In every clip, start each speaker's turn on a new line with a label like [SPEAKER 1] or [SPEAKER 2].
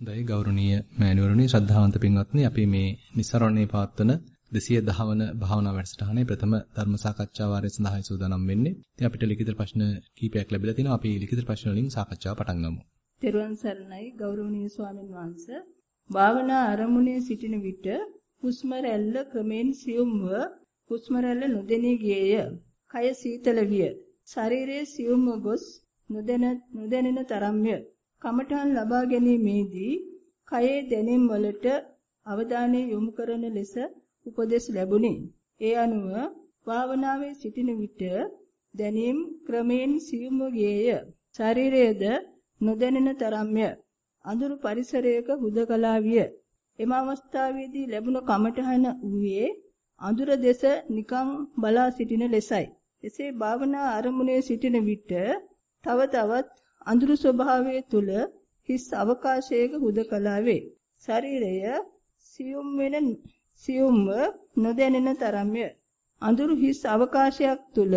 [SPEAKER 1] හොඳයි ගෞරවනීය මෑණිවරුනි ශ්‍රද්ධාවන්ත පින්වත්නි අපි මේ નિසරණේ පවත්වන 210 වන භාවනා වැඩසටහනේ ප්‍රථම ධර්ම සාකච්ඡා වාරය සඳහායි සූදානම් වෙන්නේ. ඉතින් අපිට ලිඛිත ප්‍රශ්න කීපයක් ලැබිලා තිනවා. අපි ලිඛිත ප්‍රශ්න වලින් සාකච්ඡාව පටන් ගමු.
[SPEAKER 2] තෙරුවන් සරණයි ගෞරවනීය ස්වාමින් වහන්සේ. භාවනා ආරමුණේ සිටින විට හුස්ම රැල්ල ක්‍රමෙන් සියුම්ව හුස්ම රැල්ල නොදෙනී ගියේය. කය සීතල විය. ශරීරයේ සියුම්ව ගොස් නොදැන නොදැනෙන තරම්ය. කමඨහන් ලබා ගැනීමේදී කයේ දැනීම් වලට අවධානය යොමු කරන ලෙස උපදෙස් ලැබුණි. ඒ අනුව භාවනාවේ සිටින විට දැනීම් ක්‍රමයෙන් සියුම්ව ගියේය. ශරීරයේද නොදැනෙන තරම්ය. අඳුරු පරිසරයක හුදකලා විය. එම අවස්ථාවේදී ලැබුණ කමඨහන ඌයේ අඳුර දෙස නිකං බලා සිටින ලෙසයි. එසේ භාවනා ආරමුණේ සිටින විට තව තවත් අඳුරු ස්වභාවයේ තුල හිස් අවකාශයක හුදකලා වේ. ශරීරය සියුම් වෙන සියුම්ව නොදැනෙන තරම්ය. අඳුරු හිස් අවකාශයක් තුල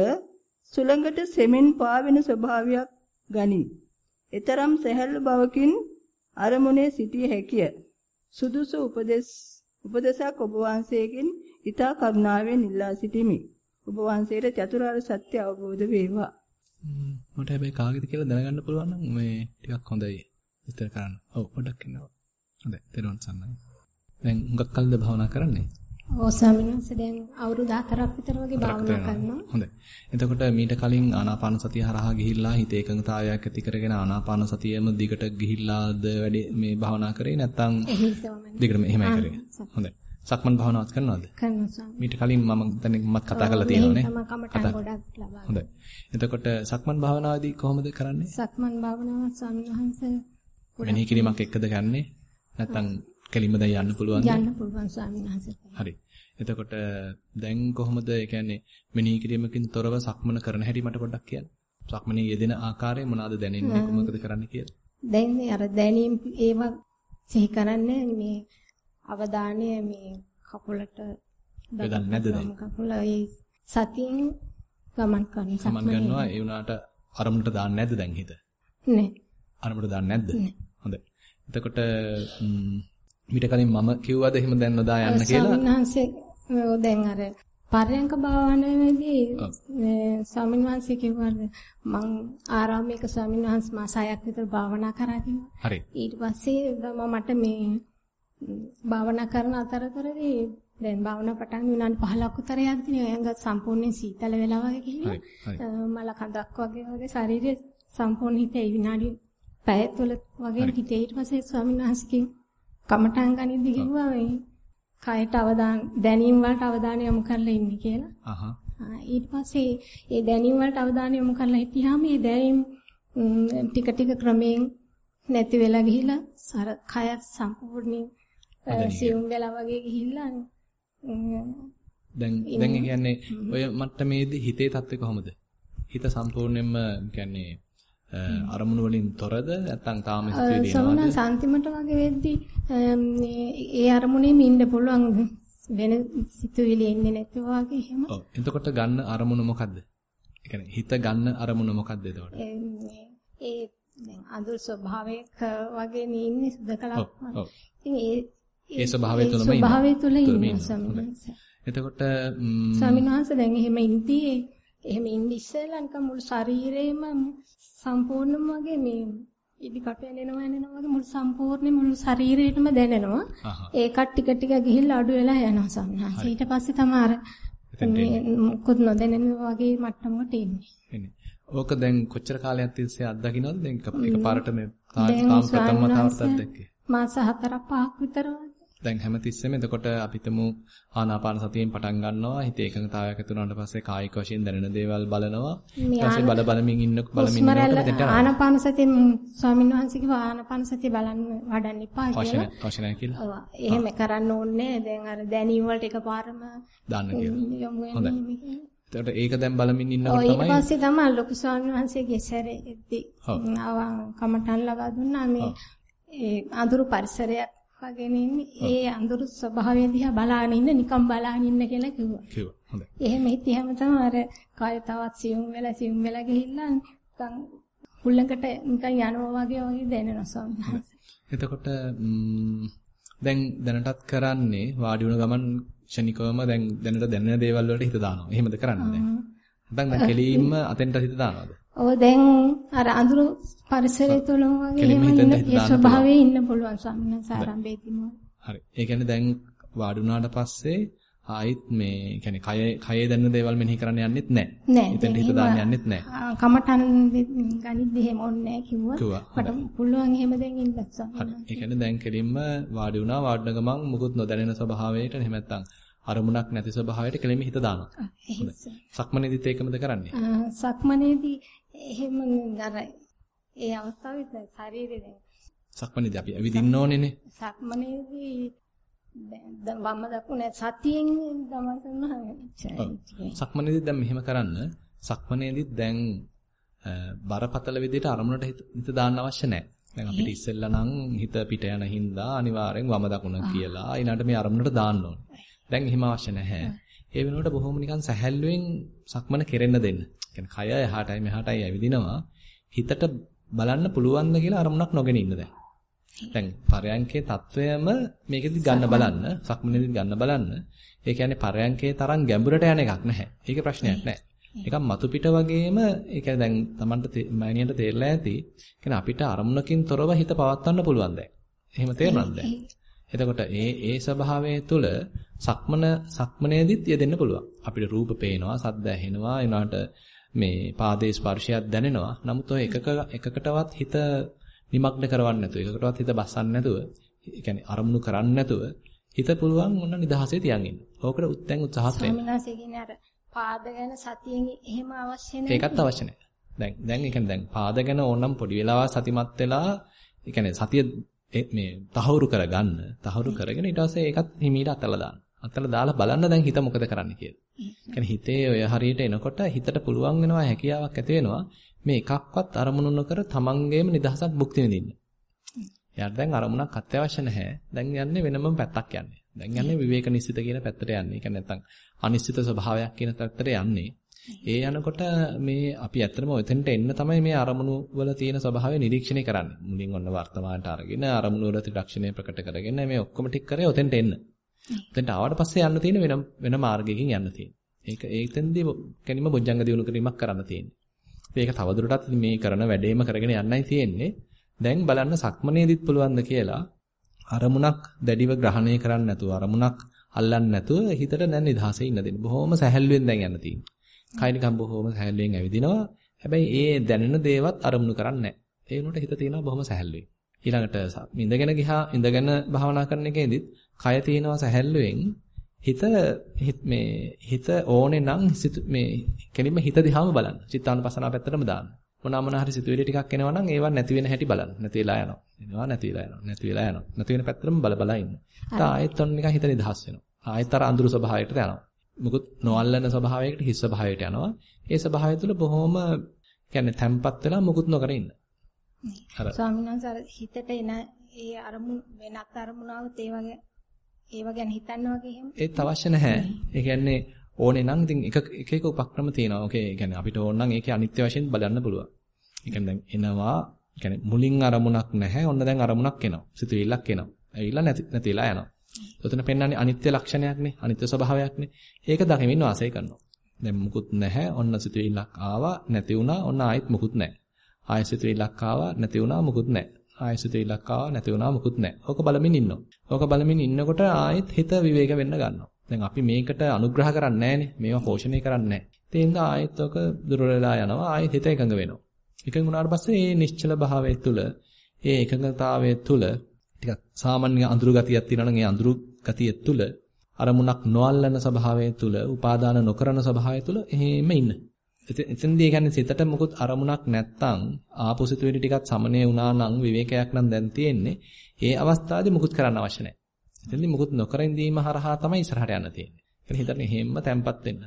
[SPEAKER 2] සුළඟට සෙමෙන් පාවෙන ස්වභාවයක් ගනී. ඊතරම් සැහැල්ලු බවකින් අරමුණේ සිටිය හැකිය. සුදුසු උපදෙස් උපදේශක් ඔබ වහන්සේගෙන් ඊතා කරුණාවෙන් ඉල්ලා සිටිමි. ඔබ වහන්සේට චතුරාර්ය සත්‍ය අවබෝධ වේවා.
[SPEAKER 1] මට හැබැයි කාගෙද කියලා දැනගන්න පුළුවන් නම් මේ ටිකක් හොඳයි විස්තර කරන්න. ඔව් පොඩ්ඩක් ඉන්නවා. හොඳයි. තෙරුවන් සරණයි. දැන් හුඟක් කල්ද භාවනා කරන්නේ?
[SPEAKER 3] ඔව් ස්වාමීන් වහන්සේ දැන් අවුරුදු 4ක් විතර වගේ භාවනා කරනවා.
[SPEAKER 1] හොඳයි. එතකොට මීට කලින් ආනාපාන සතිය හරහා ගිහිල්ලා හිත ඒකඟතාවයක් ඇති කරගෙන ආනාපාන සතියෙම දිගට ගිහිල්ලාද වැඩි මේ භාවනා කරේ නැත්නම් දිගටම එහෙමයි කරේ. හොඳයි. සක්මන් භාවනාවක් කරනවද?
[SPEAKER 3] කරනවා.
[SPEAKER 1] මීට කලින් මම දැන් මත් කතා කරලා තියෙනවානේ.
[SPEAKER 3] මම කමටහන් ගොඩක් ලබා.
[SPEAKER 1] හොඳයි. එතකොට සක්මන් භාවනාවේදී කොහොමද කරන්නේ?
[SPEAKER 3] සක්මන් භාවනාව ස්වාමීන් වහන්සේ
[SPEAKER 1] මෙනෙහි කිරීමක් එක්කද ගන්නෙ? නැත්නම් කෙලින්ම දැන් යන්න පුළුවන්ද?
[SPEAKER 3] යන්න පුළුවන් ස්වාමීන් වහන්සේ.
[SPEAKER 1] හරි. එතකොට දැන් කොහොමද ඒ කියන්නේ මෙනෙහි කිරීමකින් තොරව සක්මන කරන හැටි මට පොඩ්ඩක් කියන්න. සක්මනේ යෙදෙන ආකාරය මොනවාද දැනෙන්නේ කොහොමද කරන්න කියලා?
[SPEAKER 3] දැන් අර දැනීම් ඒවා සිහි කරන්නේ මේ අවධානය මේ කකුලට
[SPEAKER 1] යොදන්නේ නැද්ද දැන්?
[SPEAKER 3] කකුල ඒ සතියෙන් ගමන් කරන
[SPEAKER 1] ගමන් කරනවා ඒ වුණාට අරමුණට දාන්නේ නැද්ද දැන් හිත?
[SPEAKER 3] නෑ.
[SPEAKER 1] අරමුණට දාන්නේ නැද්ද? හොඳයි. එතකොට මීට කලින් මම කිව්වද එහෙම දැන් නොදා යන්න කියලා?
[SPEAKER 3] ස්වාමින්වහන්සේ දැන් අර පරයන්ක භාවනාවේදී ස්වාමීන් වහන්සේ කිව්වාද මං ආරාමයක ස්වාමීන් වහන්සේ මාස 6ක් විතර භාවනා කරා කිව්වා.
[SPEAKER 1] හරි.
[SPEAKER 3] ඊට පස්සේ මට මේ භාවනා කරන අතරතුරදී දැන් භාවනා පටන් විනාඩි 15ක් විතර යද්දී ඇඟ සම්පූර්ණයෙන් සීතල වෙලා වගේ ගිහිල්ලා මල කඳක් වගේ වගේ ශරීරය සම්පූර්ණ හිතේ විනාඩි පැය තුල වගේ හිතේ ඊට පස්සේ ස්වාමීන් වහන්සේකින් කමටහන් ගනිද්දි කිව්වා මේ කයට අවදාන දැනීම් වලට අවධානය යොමු කරලා ඉන්නේ කියලා.
[SPEAKER 1] අහහ.
[SPEAKER 3] ඊට පස්සේ ඒ දැනීම් වලට අවධානය යොමු කරලා හිටියාම මේ දැනීම් ටික ටික ක්‍රමයෙන් නැති වෙලා ගිහිලා අර කය සම්පූර්ණයෙන් සියුම් වෙලා වගේ ගිහිල්ලා
[SPEAKER 1] දැන් දැන් කියන්නේ ඔය මට්ටමේදී හිතේ තත්ත්වය කොහොමද? හිත සම්පූර්ණයෙන්ම කියන්නේ අරමුණු වලින් තොරද නැත්නම් තාම හිතේ දිනවද?
[SPEAKER 3] සමන සාන්තිමට වගේ වෙද්දී ඒ අරමුණේම ඉන්න පුළුවන් වෙන සිතුවිලි එන්නේ නැති වගේ එහෙම.
[SPEAKER 1] ඔව්. එතකොට ගන්න අරමුණ මොකද්ද? ඒ කියන්නේ හිත ගන්න අරමුණ මොකද්ද එතකොට?
[SPEAKER 3] ඒ දැන් අඳුර ස්වභාවයක වගේ නේ ඉන්නේ සුදකලක්.
[SPEAKER 1] ඔව්.
[SPEAKER 3] ඉතින් ඒ
[SPEAKER 1] ඒ ස්වභාවය තුළම ඉන්න.
[SPEAKER 3] ස්වභාවය තුළ ඉන්න සමිනහස.
[SPEAKER 1] එතකොට
[SPEAKER 3] සමිනහස දැන් එහෙම ඉඳී එහෙම ඉඳි ඉස්සෙල්ලා නිකන් මුළු ශරීරේම සම්පූර්ණම වගේ මේ ඉදි කට එනවා එනවා වගේ මුළු සම්පූර්ණ මුළු ශරීරේටම දැනෙනවා. ඒකත් ටික ටික ගිහිල්ලා අඩු වෙලා යනවා සමිනහස. ඊට පස්සේ තමයි අර මොකොත් නොදැනෙන වගේ මට්ටමකට එන්නේ.
[SPEAKER 1] ඕක දැන් කොච්චර කාලයක් තිස්සේ අත්දකින්නවද? දැන් එකපාරට මේ තාම ප්‍රථම වතාවට අත්දැක්කේ.
[SPEAKER 3] මාස 4ක් 5ක් විතර
[SPEAKER 1] දැන් හැමතිස්සෙම එතකොට අපිටම ආනාපාන සතියෙන් පටන් ගන්නවා. හිතේ එකඟතාවයක් ඇති වුණාට පස්සේ කායික වශයෙන් දැනෙන දේවල් බලනවා. ඊට පස්සේ බල බලමින් ඉන්න බලමින් ඉන්නකොට
[SPEAKER 3] ආනාපාන සතිය ස්වාමීන් වහන්සේ කිව්වා ආනාපාන සතිය බලන්න වඩන්න එපා කියලා.
[SPEAKER 1] වශනය කියලා.
[SPEAKER 3] ඔව් එහෙම කරන්න ඕනේ දැන් අර දැනීම වලට එකපාරම
[SPEAKER 1] දාන්න කියලා. හොඳයි. එතකොට ඒක දැන් බලමින් ඉන්නකොට තමයි
[SPEAKER 3] ඊට පස්සේ තමයි ලොකු ස්වාමීන් වහන්සේගේ සැරේදී කමටන් ලබා දුන්නා. මේ ඒ අඳුරු පරිසරයක් වගේ ඉන්නේ ඒ අඳුරු ස්වභාවය දිහා බලාගෙන ඉන්න නිකන් බලාගෙන ඉන්න කියලා කිව්වා.
[SPEAKER 1] කිව්වා. හොඳයි.
[SPEAKER 3] එහෙම හිටියම තමයි අර කය තවත් සියුම් වෙලා සියුම් වෙලා ගිහිල්ලා නිකන් හුල්ලකට නිකන් යනවා වගේ වගේ දැනෙනවා ස්වාමීන් වහන්සේ.
[SPEAKER 1] එතකොට දැන් දැනටත් කරන්නේ වාඩි වුණ ගමන් ක්ෂණිකවම දැන් දැනට දැනෙන දේවල් වලට හිත දානවා. එහෙමද කරන්නේ දැන්? නැත්නම් දැන් කෙලින්ම අතෙන්ට හිත දානවද?
[SPEAKER 3] ඔව් දැන් අර අඳුරු පරිසරය තුළ වගේ එහෙම ඉන්න ඒ ස්වභාවයේ ඉන්න පුළුවන් ස්වාමීන් වහන්සේ ආරම්භයේදීම.
[SPEAKER 1] හරි. ඒ කියන්නේ දැන් වාඩි වුණාට පස්සේ ආයිත් මේ කියන්නේ කය කයේ දැනෙන දේවල් මෙනෙහි කරන්න යන්නෙත් නැහැ.
[SPEAKER 3] නෑ.
[SPEAKER 1] එතෙන්ට හිත දාන්න යන්නෙත් නැහැ.
[SPEAKER 3] කමටන් ගනිද්දි එහෙම ඕනේ නැහැ කිව්වා. මට පුළුවන් එහෙම දැන් ඉන්න
[SPEAKER 1] හරි. ඒ කියන්නේ දැන් කෙලින්ම වාඩි වුණා වාඩින ගමන් මුකුත් නොදැනෙන ස්වභාවයට එහෙම නැත්නම් අරමුණක් නැති ස්වභාවයට කෙලින්ම හිත දානවා. සක්මනේදිත් ඒකමද කරන්නේ?
[SPEAKER 3] සක්මනේදී එහෙම අර ඒ අවස්ථාවේ ශරීරය දැන්
[SPEAKER 1] සක්මනේදී අපි ඇවිදින්න ඕනේනේ.
[SPEAKER 3] සක්මනේදී දැන් වම්ම දකුණ සතියෙන් ගමන් කරනවා.
[SPEAKER 1] සක්මනේදී දැන් මෙහෙම කරන්න. සක්මනේදී දැන් බරපතල විදිහට අරමුණට හිත දාන්න අවශ්‍ය නැහැ. දැන් අපිට ඉස්සෙල්ලා නම් හිත පිට යන හින්දා අනිවාර්යෙන් වම දකුණ කියලා ඊළඟට මේ අරමුණට දාන්න ඕනේ. දැන් එහෙම අවශ්‍ය නැහැ. ඒ වෙනුවට බොහොම නිකන් සැහැල්ලුවෙන් සක්මන කෙරෙන්න දෙන්න. කියන්නේ කය එහාටයි මෙහාටයි ඇවිදිනවා. හිතට බලන්න පුළුවන්ද කියලා අරමුණක් නොගෙන ඉන්න දැන්. දැන් පරයන්කේ తත්වයම මේකෙදි ගන්න බලන්න, සක්මනේදි ගන්න බලන්න. ඒ කියන්නේ පරයන්කේ තරම් ගැඹුරට යන එකක් නැහැ. ඒක ප්‍රශ්නයක් නැහැ. නිකන් මතු පිට වගේම ඒ කියන්නේ දැන් Tamanට මෑනියන්ට තේරලා ඇති. කියන්නේ අපිට අරමුණකින් තොරව හිත පවත්වන්න පුළුවන් දැන්. එහෙම තේරෙනවද දැන්? එතකොට ඒ ඒ ස්වභාවය තුළ සක්මන සක්මනේදිත් යෙදෙන්න පුළුවන්. අපිට රූප පේනවා, සද්ද ඇහෙනවා, එනවාට මේ පාදයේ ස්පර්ශයක් දැනෙනවා. නමුත් ඔය එකක එකකටවත් හිත නිමග්න කරවන්න නැතුව, එකකටවත් හිත බස්සන්න නැතුව, ඒ කියන්නේ අරමුණු කරන්න නැතුව හිත පුළුවන් මොන නිදහසේ තියන් ඉන්න. ඕකට උත්ෙන් උත්සාහත් වෙන්න.
[SPEAKER 3] ස්වාමිනාසේ කියන්නේ අර පාද ගැන සතියෙන් එහෙම අවශ්‍ය නැහැ.
[SPEAKER 1] ඒකත් අවශ්‍ය නැහැ. දැන් දැන් ඒ කියන්නේ දැන් පාද ගැන ඕනම් පොඩි වෙලාවක් සතිමත් වෙලා ඒ කියන්නේ සතිය මේ තහවුරු කරගන්න. තහවුරු කරගෙන ඊට පස්සේ ඒකත් හිමීට අතලා දාන්න. අතලා දාලා බලන්න දැන් හිත මොකද කරන්නේ කියලා. කියන්නේ හිතේ ඔය හරියට එනකොට හිතට පුළුවන් වෙනවා හැකියාවක් ඇති වෙනවා මේ එකක්වත් අරමුණු නොකර තමන්ගේම නිදහසක් භුක්ති විඳින්න. එයාට දැන් අරමුණක් අත්‍යවශ්‍ය නැහැ. දැන් යන්නේ වෙනම පැත්තක් යන්නේ. දැන් යන්නේ විවේක නිස්සිත කියන පැත්තට යන්නේ. ඒ කියන්නේ නැත්තම් අනිශ්චිත ස්වභාවයක් කියන පැත්තට යන්නේ. ඒ යනකොට මේ අපි ඇත්තටම ඔතෙන්ට එන්න තමයි මේ අරමුණු වල තියෙන ස්වභාවය නිරීක්ෂණය කරන්නේ. මුලින් ඔන්න වර්තමානට අරගෙන අරමුණු වල ත්‍රිලක්ෂණය ප්‍රකට කරගෙන මේ ඔක්කොම ටික කරේ ඔතෙන්ට එන්න. ඔතෙන්ට ආවට පස්සේ යන්න තියෙන වෙන වෙන මාර්ගයකින් යන්න තියෙන්නේ. ඒක ඒතෙන්දී කැනිම බොජ්ජංග දියුණු කිරීමක් කරන්න තියෙන්නේ. මේක තවදුරටත් මේ කරන වැඩේම කරගෙන යන්නයි තියෙන්නේ. දැන් බලන්න සක්මනේදිත් පුළුවන්ද කියලා අරමුණක් දැඩිව ග්‍රහණය කරන්නේ නැතුව අරමුණක් අල්ලන්නේ නැතුව හිතට දැන් නිදහසේ ඉන්න දෙන්න. බොහොම සැහැල්ලුවෙන් දැන් යන්න තියෙන්නේ. කය නිකන් බොහොම සැහැල්ලුවෙන් ඇවිදිනවා. හැබැයි ඒ දැනෙන දේවත් අරමුණු කරන්නේ නැහැ. ඒ උනට හිත තියෙනවා බොහොම සැහැල්ලුවෙන්. ඊළඟට ඉඳගෙන ගිහා ඉඳගෙන භාවනා කරන එකේදීත් කය තියෙනවා සැහැල්ලුවෙන් හිත මේ හිත ඕනේ නම් මේ කෙලින්ම හිත දිහාම බලන්න. චිත්තානුපස්සනාව පැත්තටම දාන්න. මොනවා මොනවා හරි සිතුවිලි ටිකක් එනවා නම් ඒවා නැති වෙන හැටි බලන්න. නැති වෙලා යනවා. එනවා නැති වෙලා යනවා. නැති වෙලා යනවා. නැති වෙන පැත්තටම බල බල ඉන්න. ආයෙත් ඔන්න නිකන් හිත නිදහස් වෙනවා. ආයෙත් අර අඳුරු ස්වභාවයකට යනවා. මුකුත් නොඅල්ලන ස්වභාවයකට හිස් ස්වභාවයට යනවා. ඒ ස්වභාවය තුළ බොහොම කියන්නේ තැම්පත් වෙලා මුකුත් නොකර ඉන්න.
[SPEAKER 3] අර ස්වාමීන් වහන්සේ හිතට එන ඒ අරමුණු වෙනත් අරමුණාවත් ඒ වගේ ඒව ගැන හිතන්න වගේ එහෙම
[SPEAKER 1] ඒත් අවශ්‍ය නැහැ. ඒ කියන්නේ ඕනේ නම් ඉතින් එක එක එක උපක්‍රම තියෙනවා. ඕකේ ඒ කියන්නේ අපිට ඕන නම් ඒකේ අනිත්‍ය වශයෙන් බලන්න පුළුවන්. ඒ කියන්නේ දැන් එනවා කියන්නේ මුලින් අරමුණක් නැහැ. ඔන්න දැන් අරමුණක් එනවා. සිතුවිල්ලක් එනවා. ඇවිල්ලා නැති නැතිලා යනවා. එතන පෙන්වන්නේ අනිත්‍ය ලක්ෂණයක්නේ. අනිත්‍ය ස්වභාවයක්නේ. ඒක දකිමින් වාසය කරනවා. දැන් මුකුත් නැහැ. ඔන්න සිතුවිල්ලක් ආවා නැති වුණා. ඔන්න ආයෙත් මුකුත් නැහැ. ආයෙත් සිතුවිල්ලක් ආවා නැති වුණා මුකුත් නැහැ. ආයෙත් සිතුවිල්ලක් ආවා නැති වුණා මුකුත් නැහැ. ඕක බලමින් ඉන්නවා. ඕක බලමින් ඉන්නකොට ආයෙත් හිත විවේක වෙන්න ගන්නවා. දැන් අපි මේකට අනුග්‍රහ කරන්නේ නැහනේ. මේවා පෝෂණය කරන්නේ නැහැ. ඒ හින්දා ආයෙත් ඕක දුර වෙලා යනවා. ආයෙත් හිත එකඟ වෙනවා. එකඟ වුණාට පස්සේ මේ නිශ්චල භාවයේ තුල, මේ එකඟතාවයේ තුල ටිකක් සාමාන්‍ය අඳුරු ගතියක් තියෙනවා නම් ඒ අඳුරු ගතිය තුල අරමුණක් නොඅල්ලන ස්වභාවය තුල, උපාදාන නොකරන ස්වභාවය තුල එහෙම ඉන්න. එතෙන්දී කියන්නේ සිතට මොකුත් අරමුණක් නැත්තම් ආපු සිතුවිලි ටිකක් සමනය වුණා නම් විවේකයක් නම් දැන් තියෙන්නේ. ඒ අවස්ථාවේදී මොකුත් කරන්න අවශ්‍ය නැහැ. එතෙන්දී මොකුත් නොකර ඉඳීම හරහා තමයි ඉස්සරහට යන්න තියෙන්නේ. ඒ හිතන්නේ හේම්ම තැම්පත් වෙන්න.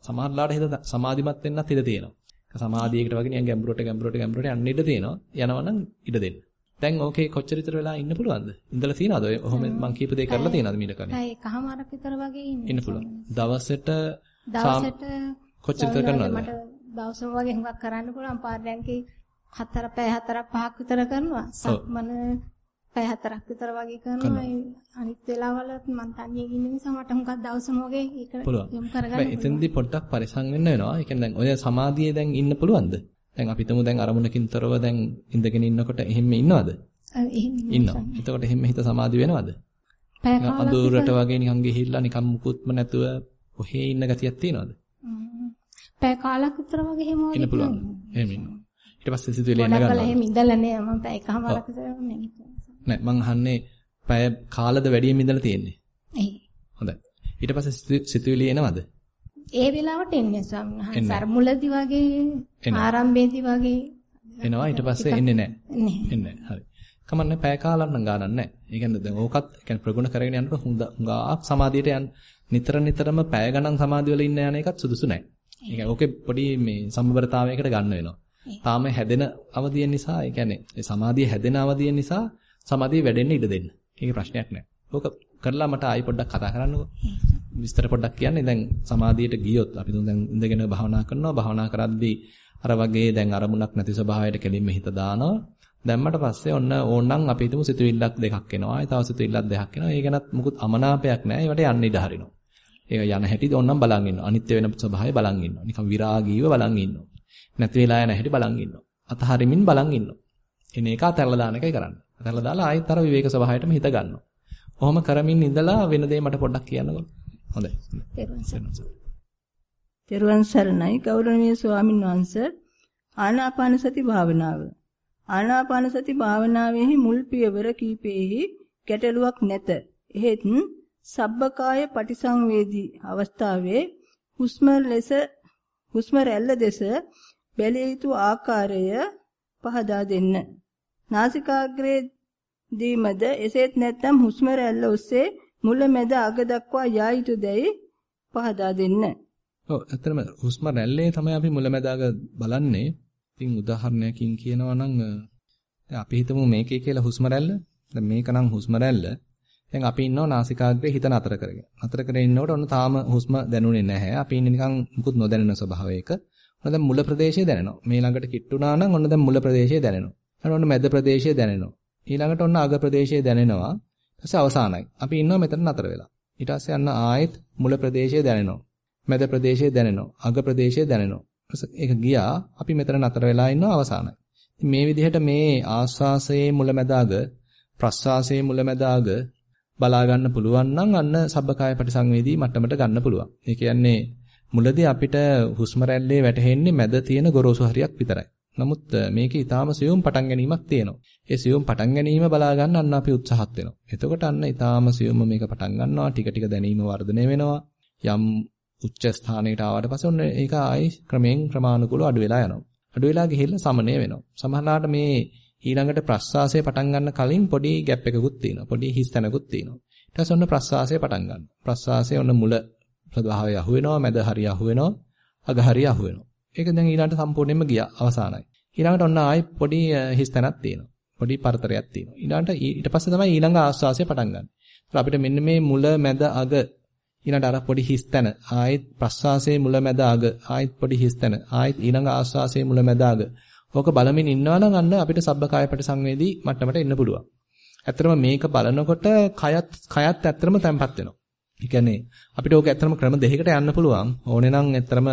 [SPEAKER 1] සමහරලාට හිත සමාධිමත් වෙන්නත් ඉඩ තියෙනවා. සමාධියකට වගේ නිකන් ගැඹුරට ගැඹුරට ගැඹුරට යන්න ඉඩ තියෙනවා. යනවනම් ඉඩ දෙන්න. දැන් ඕකේ කොච්චර විතර වෙලා ඉන්න පුළුවන්ද? ඉඳලා තියනවද? ඔහොම මං කීප දෙයක් කරලා තියනවද මීට කලින්?
[SPEAKER 3] හයි එකමාරක් විතර වගේ ඉන්න.
[SPEAKER 1] ඉන්න පුළුවන්. දවසට
[SPEAKER 3] දවසට
[SPEAKER 1] කොච්චර විතර කරනවද?
[SPEAKER 3] මට දවසම වගේ හුඟක් කරන්න පුළුවන්. පාරයන්කේ හතර පැය හතරක් පහක් විතර කරනවා. සක්මන පැය හතරක් විතර වගේ කරනවා. අනිත් වෙලාවල මම තනියෙන් ඉන්න නිසා මට හුඟක් දවසම වගේ ඒක යොමු කරගන්න
[SPEAKER 1] පුළුවන්. එතෙන්දී පොඩ්ඩක් පරිසම් වෙන්න වෙනවා. ඒ කියන්නේ දැන් ඔය සමාධියේ දැන් ඉන්න පුළුවන්ද? දැන් අපි හිතමු දැන් අරමුණකින් තොරව දැන් ඉඳගෙන ඉන්නකොට එහෙම ඉන්නවද? ඉන්නවා. එතකොට එහෙම හිත සමාධි වෙනවද? අඳුරට වගේ නිකන් ගිහිල්ලා නිකන් මුකුත්ම නැතුව ඔහේ ඉන්න ගතියක් තියෙනවද?
[SPEAKER 3] පැය කාලක් විතර වගේ එහෙම
[SPEAKER 1] ඉන්න පුළුවන්. එහෙම ඉන්නවා. ඊට පස්සේ සිතුවිලි එන්න ගන්නවා.
[SPEAKER 3] එහෙම ඉඳලා නෑ මම පැය කමාරක් විතර.
[SPEAKER 1] නෑ මං අහන්නේ පැය කාලද වැඩියෙන් ඉඳලා තියෙන්නේ.
[SPEAKER 3] එයි.
[SPEAKER 1] හොඳයි. ඊට පස්සේ සිතුවිලි එනවද?
[SPEAKER 3] ඒ වෙලාවට එන්නේ ස්වාමීන් මුලදි වගේ ආරම්භයේදී වගේ
[SPEAKER 1] එනවා ඊට පස්සේ එන්නේ නැහැ. එන්නේ. හරි. කමන්නේ පැය කාලක් නම් ගානක් නැහැ. ඒ කියන්නේ දැන් ඕකත් ඒ කියන්නේ ප්‍රගුණ කරගෙන යනකොට හුඟක් සමාධියට යන නිතර නිතරම පැය ගණන් සමාධිය වල ඉන්න යන එකත් සුදුසු නැහැ. ඒ කියන්නේ ඕකේ පොඩි මේ සම්බරතාවයකට ගන්න වෙනවා. තාම හැදෙන අවධිය නිසා ඒ කියන්නේ සමාධිය හැදෙන අවධිය නිසා සමාධිය වැඩෙන්න ඉඩ දෙන්න. ඒක ප්‍රශ්නයක් නෑ. ඕක කරලා මට ආයි පොඩ්ඩක් කතා කරන්නකෝ. විස්තර පොඩ්ඩක් කියන්නේ දැන් සමාධියට ගියොත් අපි දැන් ඉඳගෙන භාවනා කරනවා. භාවනා කරද්දී අර වගේ දැන් අරමුණක් නැති ස්වභාවයට කෙලින්ම හිත දානවා. දැම්මට පස්සේ ඔන්න ඕනනම් අපි හිතමු සිතුවිල්ලක් දෙකක් එනවා. ආයි තව සිතුවිල්ලක් දෙකක් එනවා. ඒ ගැනත් මුකුත් අමනාපයක් නෑ. ඒවට යන්න ඉඩ හරිනවා. ඒක යන හැටි ඕනනම් බලන් ඉන්නවා. අනිත්‍ය වෙන ස්වභාවය බලන් ඉන්නවා. නිකන් විරාගීව බලන් ඉන්නවා. නැති වෙලා යන හැටි බලන් ඉන්නවා. අතහරිමින් බලන් ඉන්නවා. එන එක අතහැරලා දාන එකයි කරන්නේ. අතහැරලා දාලා ආයෙත් අර විවේක ස්වභාවයටම හිත ගන්නවා. කොහොම කරමින් ඉඳලා වෙන දේ මට පොඩ්ඩක් කියන්නකෝ. හොඳයි.
[SPEAKER 2] තෙරුවන් සරණයි ගෞරවනීය ස්වාමින් වහන්සේ ආනාපාන සති භාවනාව. ආනාපාන සති භාවනාවේහි මුල් පියවර කීපෙහි ගැටලුවක් නැත. එහෙත් සබ්බකාය පටිසංවේදී අවස්ථාවේ හුස්ම ලෙස හුස්ම රැල්ල දෙස බැලිය යුතු ආකාරය පහදා දෙන්න. නාසිකාග්‍රේ දීමද එසේත් නැත්නම් හුස්ම රැල්ල ඔස්සේ මුල මැද අග දක්වා යා යුතුදැයි පහදා දෙන්න.
[SPEAKER 1] ඔව් ඇත්තටම හුස්ම රැල්ලේ තමයි අපි මුල මැද අග බලන්නේ. ඉතින් උදාහරණයකින් කියනවා නම් දැන් අපි හිතමු මේකේ කියලා හුස්ම රැල්ල. දැන් මේක නම් හුස්ම රැල්ල. දැන් අපි ඉන්නවා නාසිකාග්‍රේ හිත නතර කරගෙන. නතර කරගෙන ඉන්නකොට ඔන්න තාම හුස්ම දැනුනේ නැහැ. අපි ඉන්නේ නිකන් මුකුත් නොදැනෙන ස්වභාවයක. ඔන්න දැන් මුල ප්‍රදේශය දැනෙනවා. මේ ළඟට කිට්ටුනා නම් ඔන්න දැන් මුල ප්‍රදේශය දැනෙනවා. ඊට ඔන්න මැද ප්‍රදේශය දැනෙනවා. ඊළඟට ඔන්න අග ප්‍රදේශය දැනෙනවා. ඊපස්සේ අවසానයි. අපි ඉන්නවා මෙතන නතර වෙලා. ඊට පස්සේ යන්න ආයෙත් මුල ප්‍රදේශය දැනෙනවා. මැද ප්‍රදේශය දැනෙනවා. අග ප්‍රදේශය දැනෙනවා. ඒක ගියා අපි මෙතන නතර වෙලා ඉන්නවා අවසానයි. මේ විදිහට මේ ආස්වාසයේ මුල මැද අග ප්‍රස්වාසයේ මුල මැද අග බලා ගන්න පුළුවන් නම් අන්න සබ්බකාය පරිසංවේදී මට්ටමට ගන්න පුළුවන්. ඒ කියන්නේ මුලදී අපිට හුස්ම රැල්ලේ වැටෙන්නේ මැද තියෙන ගොරෝසු හරියක් විතරයි. නමුත් මේකේ ඊටාම සියුම් පටන් ගැනීමක් තියෙනවා. ඒ සියුම් පටන් ගැනීම බලා ගන්න අන්න අපි උත්සාහත් වෙනවා. එතකොට අන්න ඊටාම සියුම්ම මේක පටන් ගන්නවා. ටික ටික දැනීම වර්ධනය වෙනවා. යම් උච්ච ස්ථානයකට ආවට පස්සේ ඔන්න ඒක ආයි ක්‍රමයෙන් ක්‍රමානුකූලව අඩු වෙලා යනවා. අඩු වෙලා ගිහිල්ලා සමනය වෙනවා. සමහරවිට මේ ඊළඟට ප්‍රස්වාසය පටන් ගන්න කලින් පොඩි ગેප් එකකුත් තියෙනවා. පොඩි හිස් තැනකුත් තියෙනවා. ඊට පස්සේ ඔන්න ප්‍රස්වාසය පටන් ගන්නවා. ප්‍රස්වාසය ඔන්න මුල ප්‍රභාවය අහු වෙනවා, මැද හරිය අහු වෙනවා, අග හරිය අහු වෙනවා. ඒක දැන් ඊළඟට සම්පූර්ණයෙන්ම ගියා අවසానයි. ඊළඟට ඔන්න ආයි පොඩි හිස් තැනක් තියෙනවා. පොඩි පරතරයක් තියෙනවා. ඊළඟට ඊට පස්සේ තමයි ඊළඟ ආස්වාසය පටන් ගන්න. අපිට මෙන්න මේ මුල මැද අග ඊළඟට අර පොඩි හිස් තැන ආයෙත් ප්‍රස්වාසයේ මුල මැද අග ආයෙත් පොඩි හිස් තැන ආයෙත් ඊළඟ ආස්වාසයේ මුල මැද අග ඕක බලමින් ඉන්නවා නම් අන්න අපිට සබ්බකාය පරිසංවේදී මට්ටමට එන්න පුළුවන්. ඇත්තටම මේක බලනකොට කයත් කයත් ඇත්තටම තැම්පත් වෙනවා. ඒ කියන්නේ අපිට ඕක ඇත්තටම ක්‍රම දෙකකට යන්න පුළුවන්. ඕනේ නම් ඇත්තටම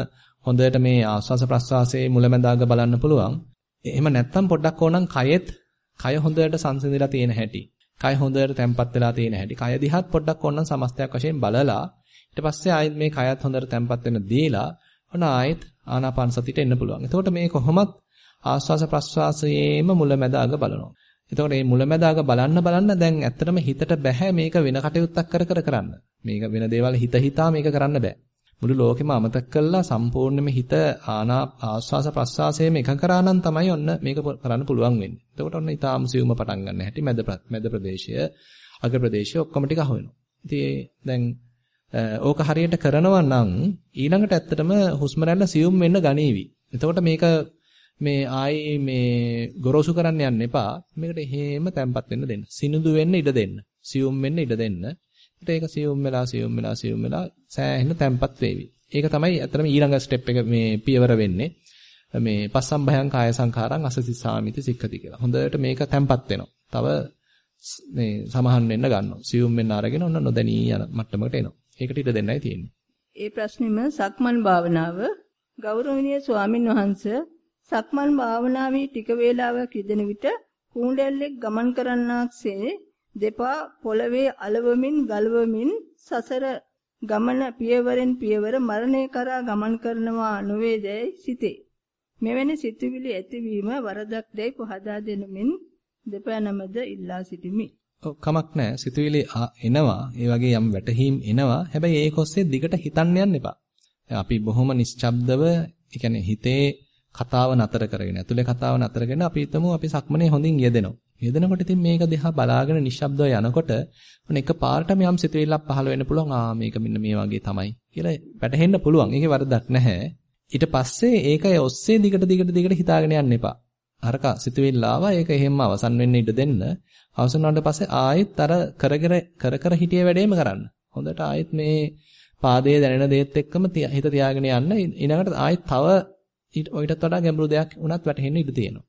[SPEAKER 1] හොඳට මේ ආස්වාස ප්‍රස්වාසයේ මුලැමැදාග බලන්න පුළුවන්. එහෙම නැත්තම් පොඩ්ඩක් ඕනනම් කයෙත් කය හොඳට සංසිඳිලා තියෙන හැටි. කය හොඳට තැම්පත් වෙලා තියෙන හැටි. කය දිහාත් පොඩ්ඩක් ඕනනම් සමස්තයක් වශයෙන් බලලා ඊට පස්සේ ආයෙත් මේ කයත් හොඳට තැම්පත් වෙන දීලා ඔන්න ආයෙත් ආනාපාන සතියට එන්න පුළුවන්. එතකොට මේ කොහොමත් ආස්වාස ප්‍රස්වාසයේම මුලැමැදාග බලනවා. එතකොට මේ මුලැමැදාග බලන්න බලන්න දැන් ඇත්තටම හිතට බෑ මේක වෙන කටයුත්තක් කර කර කරන්න. මේක වෙන දේවල් හිත හිතා මේක කරන්න බෑ. මුළු ලෝකෙම අමතක කළා සම්පූර්ණයෙන්ම හිත ආනා ආස්වාස ප්‍රස්වාසයේම එක කරා නම් තමයි ඔන්න මේක කරන්න පුළුවන් වෙන්නේ. එතකොට ඔන්න ඊටාම් සියුම පටන් ගන්න හැටි මැද මැද ප්‍රදේශය අග ප්‍රදේශය ඔක්කොම ටික අහුවෙනවා. ඉතින් දැන් ඕක හරියට කරනවා නම් ඊළඟට ඇත්තටම හුස්ම රැල්ල සියුම් වෙන්න ගණීවි. එතකොට මේක මේ ආයේ මේ ගොරෝසු කරන්න යන්න එපා. මේකට හේම තැම්පත් වෙන්න දෙන්න. සිනුදු වෙන්න ඉඩ දෙන්න. සියුම් වෙන්න ඉඩ දෙන්න. ඊට ඒක සියුම් වෙලා සියුම් වෙලා සියුම් වෙලා සෑහෙන තැම්පත් වේවි. ඒක තමයි අතරම ඊළඟ ස්ටෙප් එක මේ පියවර වෙන්නේ. මේ පස්සම්භයං කාය සංඛාරං අසසි සාමිති සික්ඛති කියලා. හොඳට මේක තැම්පත් වෙනවා. තව මේ සමහන් වෙන්න ගන්නවා. සියුම් වෙන්න අරගෙන ඔන්න නොදැනී යන මට්ටමකට එනවා. ඒකට ඉඩ දෙන්නයි තියෙන්නේ.
[SPEAKER 2] ඒ ප්‍රශ්නෙම සක්මන් භාවනාව ගෞරවනීය ස්වාමින් වහන්සේ සක්මන් භාවනාවේ ටික වේලාවක් යෙදෙන විට කුණ්ඩැල්ලෙක් ගමන් කරන්නාක්සේ දෙපා පොළවේ අලවමින් ගලවමින් සසර ගමන පියවරෙන් පියවර මරණය කරා ගමන් කරනවා නොවේදයි සිතේ. මෙවැනි සිතුවිලි ඇතිවීම වරදක් දැයි පහදා දෙනමින් දෙපා නමද ඉල්ලා සිටිමි.
[SPEAKER 1] ඔව් කමක් නැහැ. සිතුවිලි එනවා. ඒ වගේ යම් වැටහීම් එනවා. හැබැයි ඒක ඔස්සේ දිගට හිතන්න යන්න එපා. අපි බොහොම නිශ්ශබ්දව, ඒ කියන්නේ හිතේ කතාව නතර කරගෙන, ඇතුලේ කතාව නතර කරගෙන අපි හිතමු අපි සක්මනේ හොඳින් යෙදෙනවා. යෙදෙනකොට ඉතින් මේක දිහා බලාගෙන නිශ්ශබ්දව යනකොට ඔන්න එක පාරටම යම් සිතුවිල්ලක් පහළ වෙන්න පුළුවන්. ආ මේක මෙන්න මේ වගේ තමයි කියලා වැටහෙන්න පුළුවන්. ඒකේ වරදක් නැහැ. ඊට පස්සේ ඒක ඔස්සේ දිගට දිගට දිගට හිතාගෙන යන්න එපා. අරක සිතුවිල්ල ආවා ඒක එහෙම්ම අවසන් වෙන්න ඉඩ දෙන්න. අවසන් වුණාට පස්සේ ආයෙත් අර කර කර කර හිටිය වැඩේම කරන්න. හොඳට ආයෙත් මේ පාදයේ දැනෙන දේත් එක්කම හිත තියාගෙන යන්න. ඊළඟට ආයෙත් තව ඔයිටත් වඩා ගැඹුරු දෙයක් උනත් වැටහෙන්න ඉඩ තියෙනවා.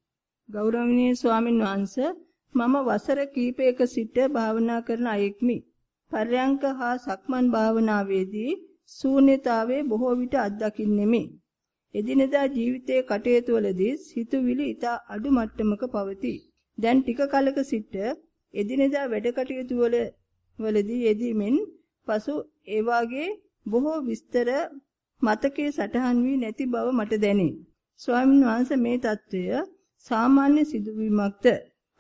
[SPEAKER 2] ගෞරවනීය ස්වාමින් වහන්සේ මම වසර කිහිපයක සිට භාවනා කරන අයෙක්මි. පර්යංක හා සක්මන් භාවනාවේදී ශූන්‍යතාවයේ බොහෝ විට අත්දකින්නෙමි. එදිනෙදා ජීවිතයේ කටයුතු වලදී සිතුවිලි ඉතා අඩු මට්ටමක පවතී. දැන් ටික කලක සිට එදිනෙදා වැඩ කටයුතු වල වලදී යෙදීමෙන් පසු ඒ වාගේ බොහෝ විස්තර මතකයේ සටහන් වී නැති බව මට දැනේ. ස්වාමින් වහන්සේ මේ తত্ত্বය සාමාන්‍ය සිදුවීමක්ද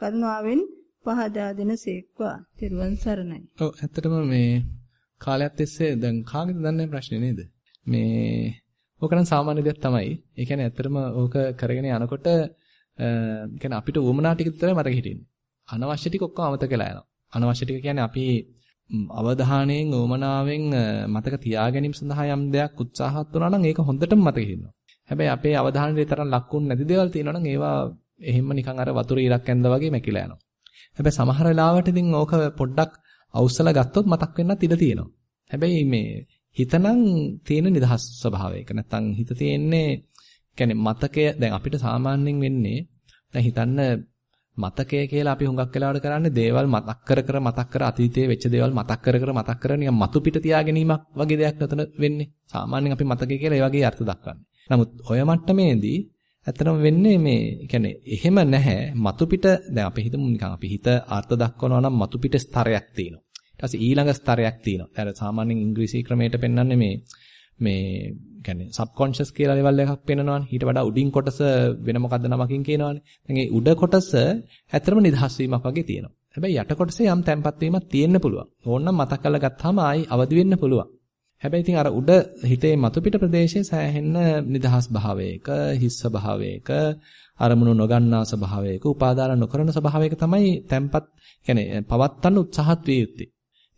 [SPEAKER 2] කරුණාවෙන් පහදා දෙනසේක්වා. ත්වන් සරණයි.
[SPEAKER 1] ඔව් ඇත්තටම මේ කාලයක් තිස්සේ දැන් කාගෙද දන්නේ ප්‍රශ්නේ නේද? මේ ඕක නම් සාමාන්‍ය දෙයක් තමයි. ඒ කියන්නේ ඇත්තටම ඕක කරගෙන යනකොට අ අපිට වුමනා ටික විතරයි මතක හිටින්නේ. අනවශ්‍ය ටික ඔක්කොම අමතක වෙලා යනවා. අනවශ්‍ය ටික කියන්නේ අපි අවධානයෙන් උවමනාවෙන් මතක තියා ගැනීම සඳහා යම් දෙයක් උත්සාහවත් වුණා නම් ඒක හොඳටම මතක හිටිනවා. හැබැයි අපේ අවධානයේ තරම් ලක්ුන් නැති දේවල් තියෙනවා නම් ඒවා එහෙම්ම නිකන් අර වතුර ඉරක් ඇඳ වගේ මැකිලා යනවා. හැබැයි සමහර වෙලාවට ඉතින් ඕක පොඩ්ඩක් අවුස්සලා ගත්තොත් මතක් වෙන්නත් ඉඩ තියෙනවා. හැබැයි මේ හිතනම් තියෙන නිදහස් ස්වභාවයක නැත්තම් හිත තියෙන්නේ කියන්නේ මතකය දැන් අපිට සාමාන්‍යයෙන් වෙන්නේ දැන් හිතන්න මතකය කියලා අපි හුඟක් වෙලාවට කරන්නේ දේවල් මතක් කර කර මතක් කර අතීතයේ වෙච්ච දේවල් මතක් කර කර මතක් කර නිකන් මතු පිට තියා ගැනීමක් වගේ දෙයක් නතන වෙන්නේ. සාමාන්‍යයෙන් අපි මතකය කියලා ඒ වගේ අර්ථ දක්වන්නේ. නමුත් ඔය මට්ටමේදී ඇත්තටම වෙන්නේ මේ කියන්නේ එහෙම නැහැ මතු පිට දැන් අපි හිතමු නිකන් අපි හිත අර්ථ දක්වනවා නම් මතු පිට ස්තරයක් තියෙනවා. ඊට පස්සේ ඊළඟ ස්තරයක් තියෙනවා. අර සාමාන්‍යයෙන් ඉංග්‍රීසි ක්‍රමයට පෙන්වන්නේ මේ මේ කියන්නේ සබ්කොන්ෂස් කියලා ලෙවල් එකක් පෙන්නනවානේ. ඊට වඩා උඩින් කොටස වෙන මොකද්ද නමකින් කියනවානේ. දැන් ඒ උඩ කොටස ඇත්තටම නිදහස් වීමක් වගේ තියෙනවා. හැබැයි යට කොටසේ යම් තැම්පත් වීමක් තියෙන්න පුළුවන්. ඕනනම් මතක් කරලා ගත්තාම ආයි අවදි වෙන්න පුළුවන්. හැබැයි ඉතින් අර උඩ හිතේ මතුපිට ප්‍රදේශයේ සෑහෙන්න නිදහස් භාවයක හිස් ස්වභාවයක අරමුණු නොගන්නා ස්වභාවයක උපාදාන නොකරන ස්වභාවයක තමයි තැම්පත් කියන්නේ පවත්තන්න උත්සාහත් විය යුත්තේ.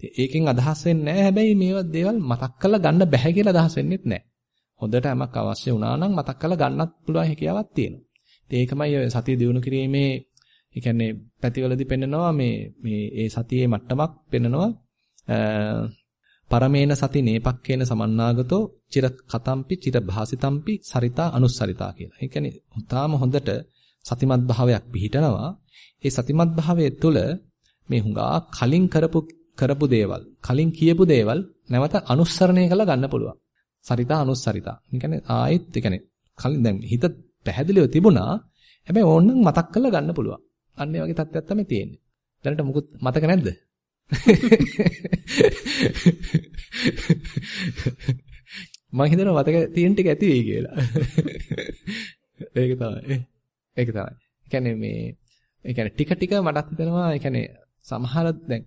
[SPEAKER 1] ඒකෙන් අදහස් වෙන්නේ නැහැ. හැබැයි මේවා දේවල් මතක් කරලා ගන්න බැහැ කියලා අදහස් වෙන්නේත් නැහැ. හොඳට යමක් අවශ්‍ය වුණා නම් මතක් කරලා ගන්නත් පුළුවන් හැකියාවක් තියෙනවා. ඒකමයි ඔය සතිය දිනු කිරීමේ ඒ කියන්නේ පැතිවලදී පෙන්නනවා මේ මේ ඒ සතියේ මට්ටමක් පෙන්නනවා පරමේන සති නේපක්කේන සමන්නාගතෝ චිර කතම්පි චිර භාසිතම්පි සරිතා අනුස්සරිතා කියලා. ඒ කියන්නේ තාම හොඳට සතිමත් භාවයක් පිහිටනවා. ඒ සතිමත් භාවයේ තුල මේ හුඟා කලින් කරපු කරපු දේවල්, කලින් කියපු දේවල් නැවත අනුස්සරණය කරලා ගන්න පුළුවන්. සරිතා අනුස්සරිතා. ඒ කියන්නේ ආයෙත් ඒ කියන්නේ කලින් දැන් හිත පැහැදිලිව තිබුණා. හැබැයි ඕනනම් මතක් කරලා ගන්න පුළුවන්. අන්න ඒ වගේ තත්ත්වයක් තමයි තියෙන්නේ. දැනට මුකුත් මතක නැද්ද? මම හිතනවා මතක තියෙන ටික ඇති වෙයි කියලා. ඒක තමයි. ඒක තමයි. කියන්නේ මේ ඒ කියන්නේ ටික ටික මටත් හිතෙනවා ඒ කියන්නේ සමහර දැන්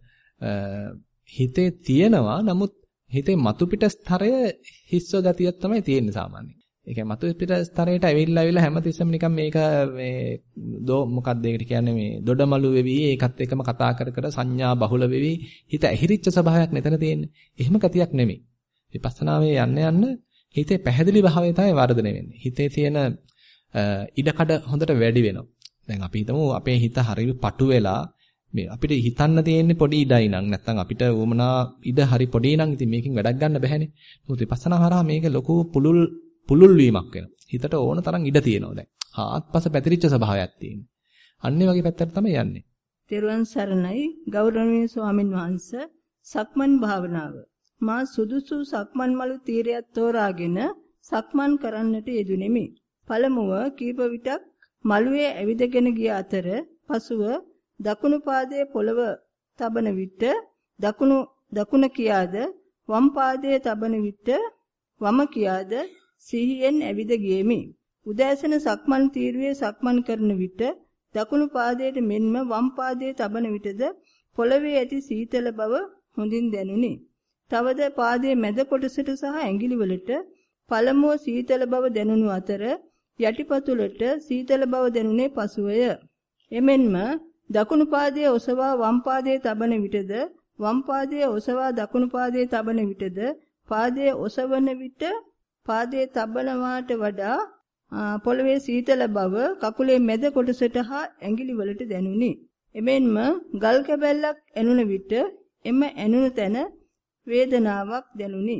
[SPEAKER 1] හිතේ තියෙනවා නමුත් හිතේ මතු පිට ස්තරය හිස්ව ගතියක් තමයි තියෙන්නේ සාමාන්‍යයෙන්. ඒ කියන්නේ මතු පිට ස්තරයට ඇවිල්ලා ඇවිල්ලා හැමතිස්සෙම නිකන් මේක මේ දෝ මොකක්ද ඒකට කියන්නේ මේ දොඩමලු වෙවි ඒකත් එක්කම කතා කර කර සංඥා බහුල වෙවි හිත ඇහිරිච්ච ස්වභාවයක් නැතන තියෙන්නේ. එහෙම ගතියක් නෙමෙයි. විපස්සනාවේ යන්න යන්න හිතේ පැහැදිලි භාවය තමයි වර්ධනය වෙන්නේ. හිතේ තියෙන ඉඩකඩ හොඳට වැඩි වෙනවා. දැන් අපි හිතමු අපේ හිත හරිය පටු වෙලා මේ අපිට හිතන්න තියෙන්නේ පොඩි ඉඩයි නං නැත්නම් අපිට උමනා ඉඩ හරි පොඩි නං ඉතින් මේකෙන් වැඩක් ගන්න බැහැනේ. මොකද විපස්සනා හරහා මේක ලොකු පුලුල් පුළුල් වීමක් වෙනවා. හිතට ඕන තරම් ඉඩ තියෙනවා දැන්. ආත්පස පැතිරිච්ච ස්වභාවයක් තියෙනවා. අන්නේ වගේ පැත්තට තමයි යන්නේ.
[SPEAKER 2] තෙරුවන් සරණයි ගෞරවනීය ස්වාමින් වහන්සේ සක්මන් භාවනාව මා සුදුසු සක්මන් මළු තීරයක් තෝරාගෙන සක්මන් කරන්නට යෙදුණෙමි. පළමුව කීප විටක් මළුවේ ඇවිදගෙන ගිය අතර පසුව දකුණු පාදයේ පොළව තබන විට දකුණු දකුණ කියාද වම් පාදයේ තබන විට වම කියාද සිහියෙන් ඇවිද ගියෙමි. උදෑසන සක්මන් තීරුවේ සක්මන් කරන විට දකුණු පාදයට මෙන්ම වම් පාදයේ තබන විටද පොළවේ ඇති සීතල බව හොඳින් දැනුනි. තවද පාදයේ මැද කොටසට සහ ඇඟිලි වලට පළමුව සීතල බව දැනුණු අතර යටිපතුලට සීතල බව දැනුනේ පසුවය. එමෙන්ම දකුණු පාදයේ ඔසවා වම් පාදයේ තබන විටද වම් පාදයේ ඔසවා දකුණු පාදයේ තබන විටද පාදයේ ඔසවන විට පාදයේ තබනවාට වඩා පොළවේ සීතල බව කකුලේ මැද කොටසට හා ඇඟිලි වලට දැනුනි. එමෙන්ම ගල් කැබැල්ලක් ඇනුන විට එම ඇනුණු තැන වේදනාවක් දැනුනි.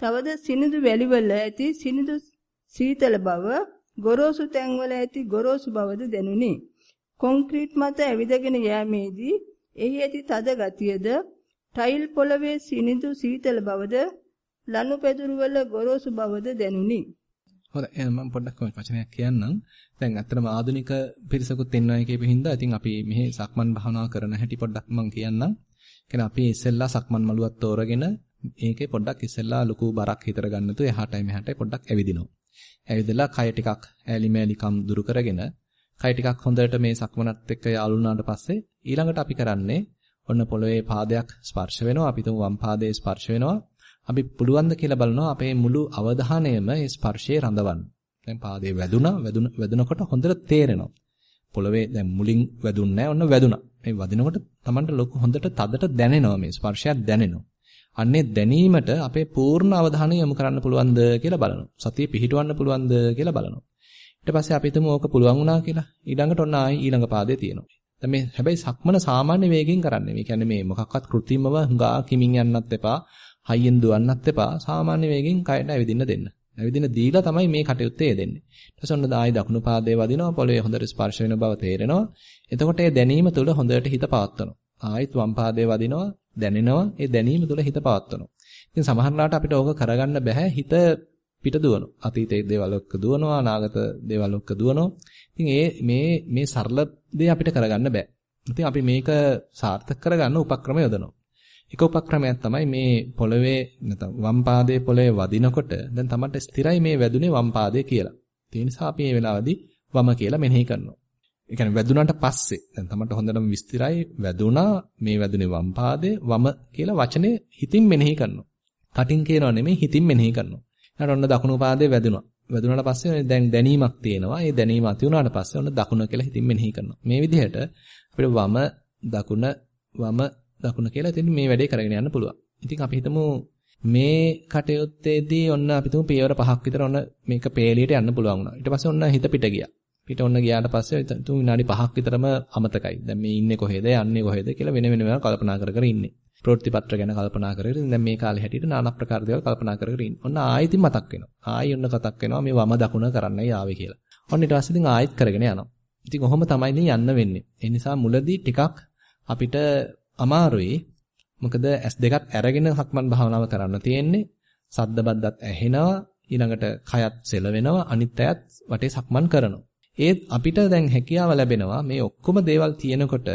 [SPEAKER 2] තවද සිනිඳු වැලිවල ඇති සිනිඳු සීතල බව ගොරෝසු තැන්වල ඇති ගොරෝසු බවද දැනුනි. කොන්ක්‍රීට් මත ඇවිදගෙන යෑමේදී එහි ඇති තද ගතියද ටයිල් පොළවේ සිනිඳු සීතල බවද ලනු පෙදුරු වල ගොරෝසු බවද දැනුනි.
[SPEAKER 1] හොඳයි මම පොඩ්ඩක් මේ වචනයක් කියන්නම්. දැන් ඇත්තටම ආධුනික පිරිසකුත් ඉන්නවා කියපු හින්දා ඉතින් අපි මෙහි සක්මන් භාවනාව කරන හැටි පොඩ්ඩක් මම කියන්නම්. කියන්නේ අපි ඉස්සෙල්ලා සක්මන් මළුවක් තෝරගෙන ඒකේ පොඩ්ඩක් ඉස්සෙල්ලා ලොකු බරක් හිතර ගන්නතු එහාටයි මෙහාටයි පොඩ්ඩක් ඇවිදිනවා. ඇවිදලා කය ටිකක් ඈලි මෑලිකම් දුරු කරගෙන කය ටිකක් හොඳට මේ සක්මනත් එක්ක යාළු වුණාට පස්සේ ඊළඟට අපි කරන්නේ ඔන්න පොළවේ පාදයක් ස්පර්ශ වෙනවා. අපි තුමු වම් පාදයේ ස්පර්ශ වෙනවා. අපි පුළුවන් ද කියලා බලනවා අපේ මුළු අවධානයම ඒ ස්පර්ශයේ රඳවන්න. දැන් පාදේ වැදුනා වැදුන වැදුනකොට හොඳට තේරෙනවා. පොළවේ දැන් මුලින් වැදුන්නේ නැහැ ඔන්න වැදුනා. මේ වදිනකොට Tamanට ලොකු හොඳට තදට දැනෙනවා මේ ස්පර්ශයක් දැනෙනවා. අන්නේ දැනීමට අපේ පූර්ණ අවධානය යොමු කරන්න පුළුවන්ද කියලා බලනවා. සතිය පිහිටවන්න පුළුවන්ද කියලා බලනවා. ඊට පස්සේ අපි හිතමු ඕක පුළුවන් වුණා කියලා. ඊළඟට ඔන්න ආයි ඊළඟ පාදේ තියෙනවා. දැන් මේ හැබැයි සක්මන සාමාන්‍ය වේගෙන් කරන්නේ. මේ කියන්නේ මේ මොකක්වත් કૃතිමව හුඟා කිමින් යන්නත් එපා, හයියෙන් දුවන්නත් එපා. සාමාන්‍ය වේගෙන් කයට ඇවිදින්න දෙන්න. ඇවිදින දීලා තමයි මේ කටයුත්තේ යෙදෙන්නේ. ඊට පස්සේ ඔන්න ආයි දකුණු පාදේ වදිනවා, පොළවේ හොඳට ස්පර්ශ වෙන බව තේරෙනවා. එතකොට ඒ දැනීම තුළ හොඳට හිත පවත්වනවා. ආයිත් වම් පාදේ වදිනවා, දැනෙනවා. ඒ දැනීම තුළ හිත පවත්වනවා. ඉතින් සමහරවිට අපිට ඕක කරගන්න බෑ. හිත පිට දුවනවා. අතීතයේ දේවල් ඔක්ක දුවනවා. අනාගත දේවල් ඔක්ක දුවනවා. ඉතින් ඒ මේ මේ සරල දේ අපිට කරගන්න බෑ. ඉතින් අපි මේක සාර්ථක කරගන්න උපක්‍රම යොදනවා. එක උපක්‍රමයක් තමයි මේ පොළවේ නැත්නම් වම් පාදයේ පොළවේ වදිනකොට දැන් තමයි ස්ථිරයි මේ වැදුනේ වම් පාදයේ කියලා. ඒ නිසා අපි මේ වෙලාවේදී වම කියලා මෙනෙහි කරනවා. ඒ කියන්නේ වැදුනට පස්සේ දැන් තමයි හොඳටම විස්තරයි වැදුනා මේ වැදුනේ වම් පාදයේ වම කියලා වචනේ හිතින් මෙනෙහි කරනවා. කටින් කියනවා නෙමෙයි හිතින් මෙනෙහි කරනවා. ඊට ඔන්න දකුණු පාදයේ වැදුනා. වැදුනාට පස්සේ දැන් දැනීමක් තියෙනවා. ඒ දැනීම ඇති වුණාට පස්සේ ඔන්න දකුණ කියලා හිතින් මෙනෙහි කරනවා. මේ විදිහට අපිට වම දකුණ වම දකුණ කියලා ඉතින් මේ වැඩේ කරගෙන යන්න පුළුවන්. ඉතින් අපි හිතමු මේ කටයුත්තේදී ඔන්න අපි තුමු පියවර පහක් විතර ඔන්න මේක පේලියට යන්න පුළුවන් වුණා. ඊට පස්සේ ඔන්න හිත පිට ගියා. පිට ඔන්න ගියාට පස්සේ තුමු විනාඩි 5ක් විතරම අමතකයි. දැන් මේ ඉන්නේ කොහෙද යන්නේ කොහෙද කියලා වෙන වෙනම කල්පනා කර කර ඉන්නේ. ප්‍රවෘත්තිපත්‍ර ගැන කල්පනා කර කර දැන් මේ කාලේ හැටියට নানা ප්‍රකාර දේවල් කල්පනා කර කර ඉන්නේ. ඔන්න ආයෙත් මතක් වෙනවා. ආයෙ ඔන්න කතක් වෙනවා මේ වම දකුණ කරන්නයි ආවේ කියලා. ඔන්න ඊට පස්සේ ඉතින් ආයෙත් කරගෙන යනවා. ඉතින් ඔහොම තමයි ඉතින් යන්න වෙන්නේ. ඒ නිසා මුලදී ටිකක් අපිට අමාරුයි. මොකද S2ක් අරගෙන සක්මන් භාවනාව කරන්න තියෙන්නේ. සද්ද බද්දත් ඇහෙනවා. ඊළඟට කයත් සෙලවෙනවා. අනිත් අයත් වටේ සක්මන් කරනවා. ඒත් අපිට දැන් හැකියාව ලැබෙනවා මේ ඔක්කොම දේවල් තියෙනකොට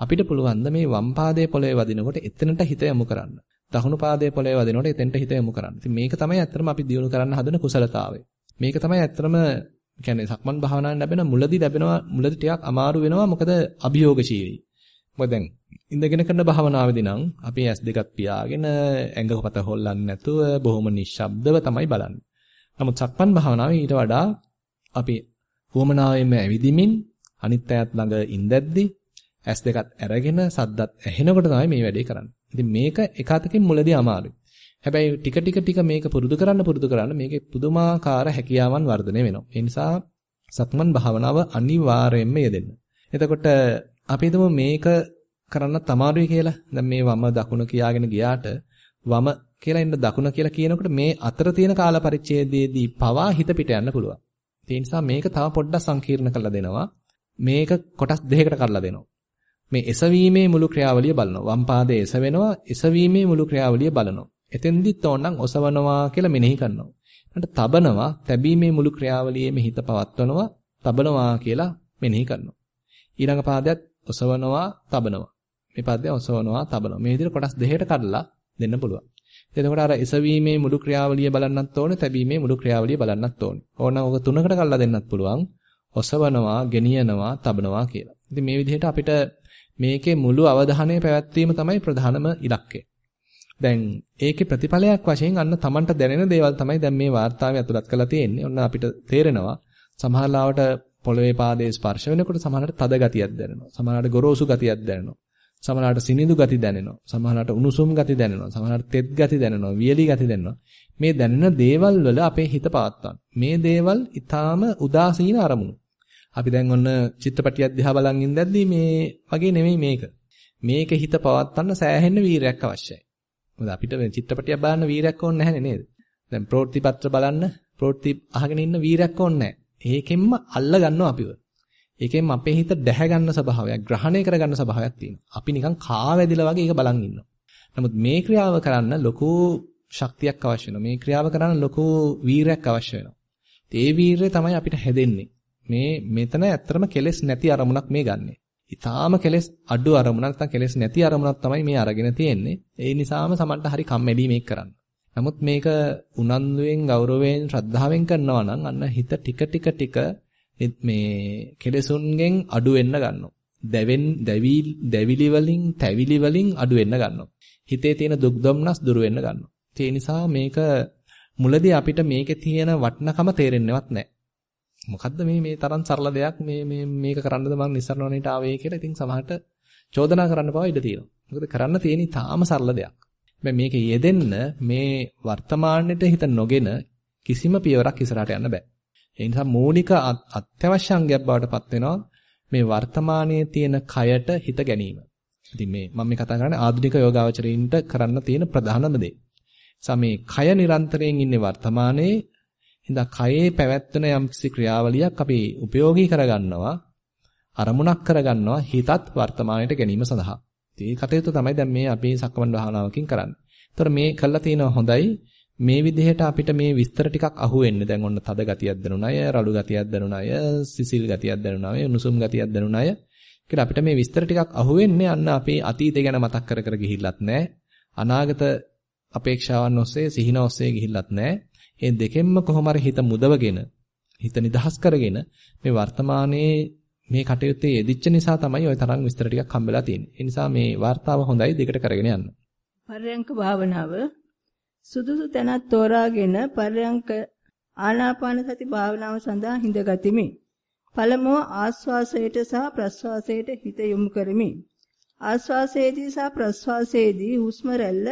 [SPEAKER 1] අපිට පුළුවන් මේ වම් පාදයේ පොළවේ වදිනකොට එතනට හිත යොමු කරන්න. දකුණු පාදයේ පොළවේ වදිනකොට එතනට හිත යොමු කරන්න. ඉතින් මේක තමයි ඇත්තටම අපි දියුණු කරන්න හදන කුසලතාවය. මේක තමයි ඇත්තටම කියන්නේ සක්මන් භාවනාවෙන් ලැබෙන මුලදී ලැබෙනවා මුලදී ටිකක් අමාරු වෙනවා මොකද අභියෝගශීලී. මොකද දැන් ඉඳගෙන කරන භාවනාවේදී නම් අපි S2ක් පියාගෙන ඇඟපත හොල්ලන්නේ නැතුව බොහොම නිශ්ශබ්දව තමයි බලන්නේ. නමුත් සක්මන් භාවනාවේ ඊට වඩා අපි වුවමනාවෙන්ම ඇවිදිමින් අනිත් අයත් ළඟ ඉඳද්දී S2ත් අරගෙන සද්දත් ඇහෙනකොට තමයි මේ වැඩේ කරන්නේ. ඉතින් මේක එක අතකින් මුලදී අමාරුයි. හැබැයි ටික ටික ටික මේක පුරුදු කරන්න පුරුදු කරන්න මේකේ පුදුමාකාර හැකියාවන් වර්ධනය වෙනවා. ඒ නිසා සක්මන් භාවනාව අනිවාර්යයෙන්ම යෙදෙන්න. එතකොට අපි හිතමු මේක කරන්න තමාරුයි කියලා. දැන් මේ වම දකුණ කියාගෙන ගියාට වම කියලා ඉන්න දකුණ කියලා කියනකොට මේ අතර තියෙන කාල පරිච්ඡේදයේදී පවා හිත පිට යන්න පුළුවන්. ඒ නිසා මේක තව පොඩ්ඩක් සංකීර්ණ කරලා දෙනවා. මේක කොටස් දෙකකට කඩලා දෙනවා. මේ එසවීමේ මුළු ක්‍රියාවලිය බලනවා. වම් පාදයේ එසවෙනවා, එසවීමේ මුළු ක්‍රියාවලිය බලනවා. එතෙන්දිත් ඕනනම් ඔසවනවා කියලා මෙනෙහි කරනවා. ඊට තබනවා, තැබීමේ මුළු ක්‍රියාවලියේම හිත පවත්වනවා, තබනවා කියලා මෙනෙහි කරනවා. ඊළඟ පාදයට ඔසවනවා, තබනවා. මේ පාදය ඔසවනවා, තබනවා. මේ විදිහට කොටස් දෙකකට කඩලා දෙන්න පුළුවන්. එතකොට අර එසවීමේ මුළු ක්‍රියාවලිය බලන්නත් ඕනේ, තැබීමේ මුළු ක්‍රියාවලිය බලන්නත් ඕනේ. ඕන ඔක තුනකට කඩලා දෙන්නත් පුළුවන්. ඔසවනවා, ගෙනියනවා, තබනවා කියලා. ඉතින් මේ විදිහට අපිට මේකේ මුළු අවධානය පැවැත්වීම තමයි ප්‍රධානම ඉලක්කය. දැන් ඒකේ ප්‍රතිඵලයක් වශයෙන් අන්න Tamanට දැනෙන දේවල් තමයි දැන් මේ වார்த்தාවේ අතුලත් කරලා තියෙන්නේ. ඔන්න අපිට තේරෙනවා සමහර ලාවට පොළවේ පාදයේ ස්පර්ශ වෙනකොට සමහරට තද ගතියක් දැනෙනවා. සමහරට ගොරෝසු ගතියක් දැනෙනවා. සමහරට සිනිඳු ගති දැනෙනවා. සමහරට උණුසුම් ගති දැනෙනවා. සමහරට තෙත් ගති දැනෙනවා. වියලි ගති දැනෙනවා. මේ දැනෙන දේවල් වල අපේ හිත පවත්වා මේ දේවල් ඊටාම උදාසීන අරමුණු. අපි දැන් ඔන්න චිත්‍රපටියක් දිහා බලන් ඉඳද්දී මේ වගේ නෙමෙයි මේක. මේක හිත පවත්වන්න සෑහෙන්න වීරයක් අවශ්‍යයි. මොකද අපිට මේ චිත්‍රපටියක් බලන්න වීරයක් ඕනේ නැහැ නේද? දැන් ප්‍රවෘත්ති පත්‍ර බලන්න ප්‍රවෘත්ති අහගෙන ඉන්න වීරයක් ඕනේ නැහැ. ඒකෙන්ම අල්ල ගන්නවා අපිව. ඒකෙන්ම අපේ හිත දැහැ ගන්න ස්වභාවයක්, ග්‍රහණය කර ගන්න ස්වභාවයක් තියෙනවා. අපි නිකන් කාවැදිලා වගේ ඒක බලන් ඉන්නවා. නමුත් මේ ක්‍රියාව කරන්න ලොකු ශක්තියක් අවශ්‍ය වෙනවා. මේ ක්‍රියාව කරන්න ලොකු වීරයක් අවශ්‍ය වෙනවා. ඒ වීරය තමයි අපිට හැදෙන්නේ. මේ මෙතන ඇත්තටම කෙලෙස් නැති අරමුණක් මේ ගන්නෙ. ඊටාම කෙලෙස් අඩු අරමුණක් නැත්නම් කෙලෙස් නැති අරමුණක් තමයි මේ අරගෙන තියෙන්නේ. ඒ නිසාම සමන්ට හරි කම්මැලි මේක කරන්න. නමුත් මේක උනන්දුවෙන් ගෞරවයෙන් ශ්‍රද්ධාවෙන් කරනවා නම් අන්න හිත ටික ටික ටික මේ කෙලෙසුන්ගෙන් අඩු වෙන්න ගන්නවා. දැවෙන් දැවි දැවිලි වලින් තැවිලි වලින් අඩු වෙන්න ගන්නවා. හිතේ තියෙන දුක් දුම්නස් දුර වෙන්න ගන්නවා. ඒ නිසා මේක මුලදී අපිට මේකේ තියෙන වටිනකම තේරෙන්නේවත් නැහැ. මොකද්ද මේ මේ තරම් සරල දෙයක් මේ මේ මේක කරන්නද මං නිස්සරණවණේට ආවේ කියලා ඉතින් සමහරට චෝදනා කරන්න පවා ඉඩ තියෙනවා. මොකද කරන්න තියෙන තාම සරල දෙයක්. හැබැයි මේක යෙදෙන්න මේ වර්තමානෙට හිත නොගෙන කිසිම පියවරක් ඉස්සරහට යන්න බෑ. ඒ නිසා මූලික අත්‍යවශ්‍ය අංගයක් බවට පත් වෙනවා මේ වර්තමානයේ තියෙන කයට හිත ගැනීම. ඉතින් මේ මම මේ කතා කරන්නේ ආධුනික යෝගාවචරයින්ට කරන්න තියෙන ප්‍රධානම දේ. සමේ කය නිරන්තරයෙන් ඉන්නේ වර්තමානයේ හින්දා කයේ පැවැත්වෙන යම්කිසි ක්‍රියාවලියක් අපි ප්‍රයෝගී කරගන්නවා අරමුණක් කරගන්නවා හිතත් වර්තමානයට ගැනීම සඳහා. ඒ කටයුතු තමයි දැන් මේ අපි සක්මන් භාවනාවකින් කරන්නේ. ඒතර මේ කළා තියෙනවා හොඳයි. මේ විදිහට අපිට මේ විස්තර ටිකක් අහුවෙන්නේ. දැන් ඔන්න තද ගතියක් දැනුණ අය, රළු ගතියක් දැනුණ අය, සිසිල් ගතියක් දැනුණ අය, උණුසුම් ගතියක් දැනුණ අය. කියලා අපිට මේ විස්තර ටිකක් අහුවෙන්නේ අන්න අපේ අතීතය ගැන මතක් කර කර ගිහිල්ලත් නැහැ. අනාගත අපේක්ෂාවන් ඔස්සේ සිහින ඔස්සේ ගිහිල්ලත් නැහැ. මේ දෙකෙන්ම කොහොම හිත මුදවගෙන හිත නිදහස් කරගෙන මේ වර්තමානයේ මේ කටයුත්තේ යෙදිච්ච නිසා තමයි ওই තරම් විස්තර ටිකක් හම්බෙලා තියෙන්නේ. ඒ නිසා මේ වார்த்தාව හොඳයි දෙකට කරගෙන යන්න.
[SPEAKER 2] පර්යංක භාවනාව සුදුසු තැනක් තෝරාගෙන පර්යංක ආනාපාන සති භාවනාව සඳහා හිඳ ගතිමි. පළමුව ආස්වාසයට සහ ප්‍රස්වාසයට හිත යොමු කරමි. ආස්වාසයේදී සහ ප්‍රස්වාසයේදී හුස්ම රැල්ල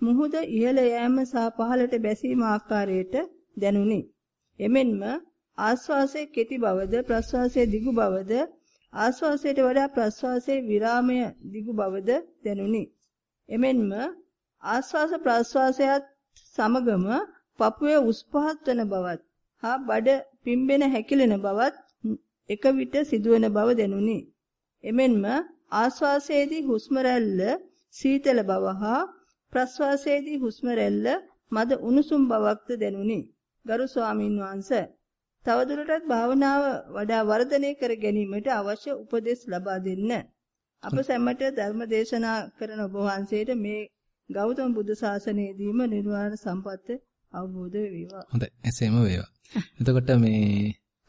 [SPEAKER 2] මුහුද ඉහළ යෑම සහ පහළට බැසීම ආකාරයට දැනුනි. එමෙන්ම ආශ්වාසයේ කෙටි බවද ප්‍රශ්වාසයේ දිගු බවද ආශ්වාසයට වඩා ප්‍රශ්වාසයේ විරාමය දිගු බවද දැනුනි. එමෙන්ම ආශ්වාස ප්‍රශ්වාසයත් සමගම පපුවේ උස් පහත් වන බවත් හා බඩ පිම්බෙන හැකිලෙන බවත් එක විට සිදුවන බව දැනුනි. එමෙන්ම ආශ්වාසයේදී හුස්ම රැල්ල සීතල බව හා ප්‍රශ්වාසයේදී හුස්ම රැල්ල මද උණුසුම් බවක්ද දැනුනි. ගරු ස්වාමින් වහන්සේ තවදුරටත් භාවනාව වඩා වර්ධනය කර ගැනීමට අවශ්‍ය උපදෙස් ලබා දෙන්න. අප සැමට ධර්ම දේශනා කරන ඔබ වහන්සේට මේ ගෞතම බුදු සාසනයේදීම නිර්වාණ සම්පත්ත අවබෝධ වේවා.
[SPEAKER 1] හොඳයි. එසේම වේවා. එතකොට මේ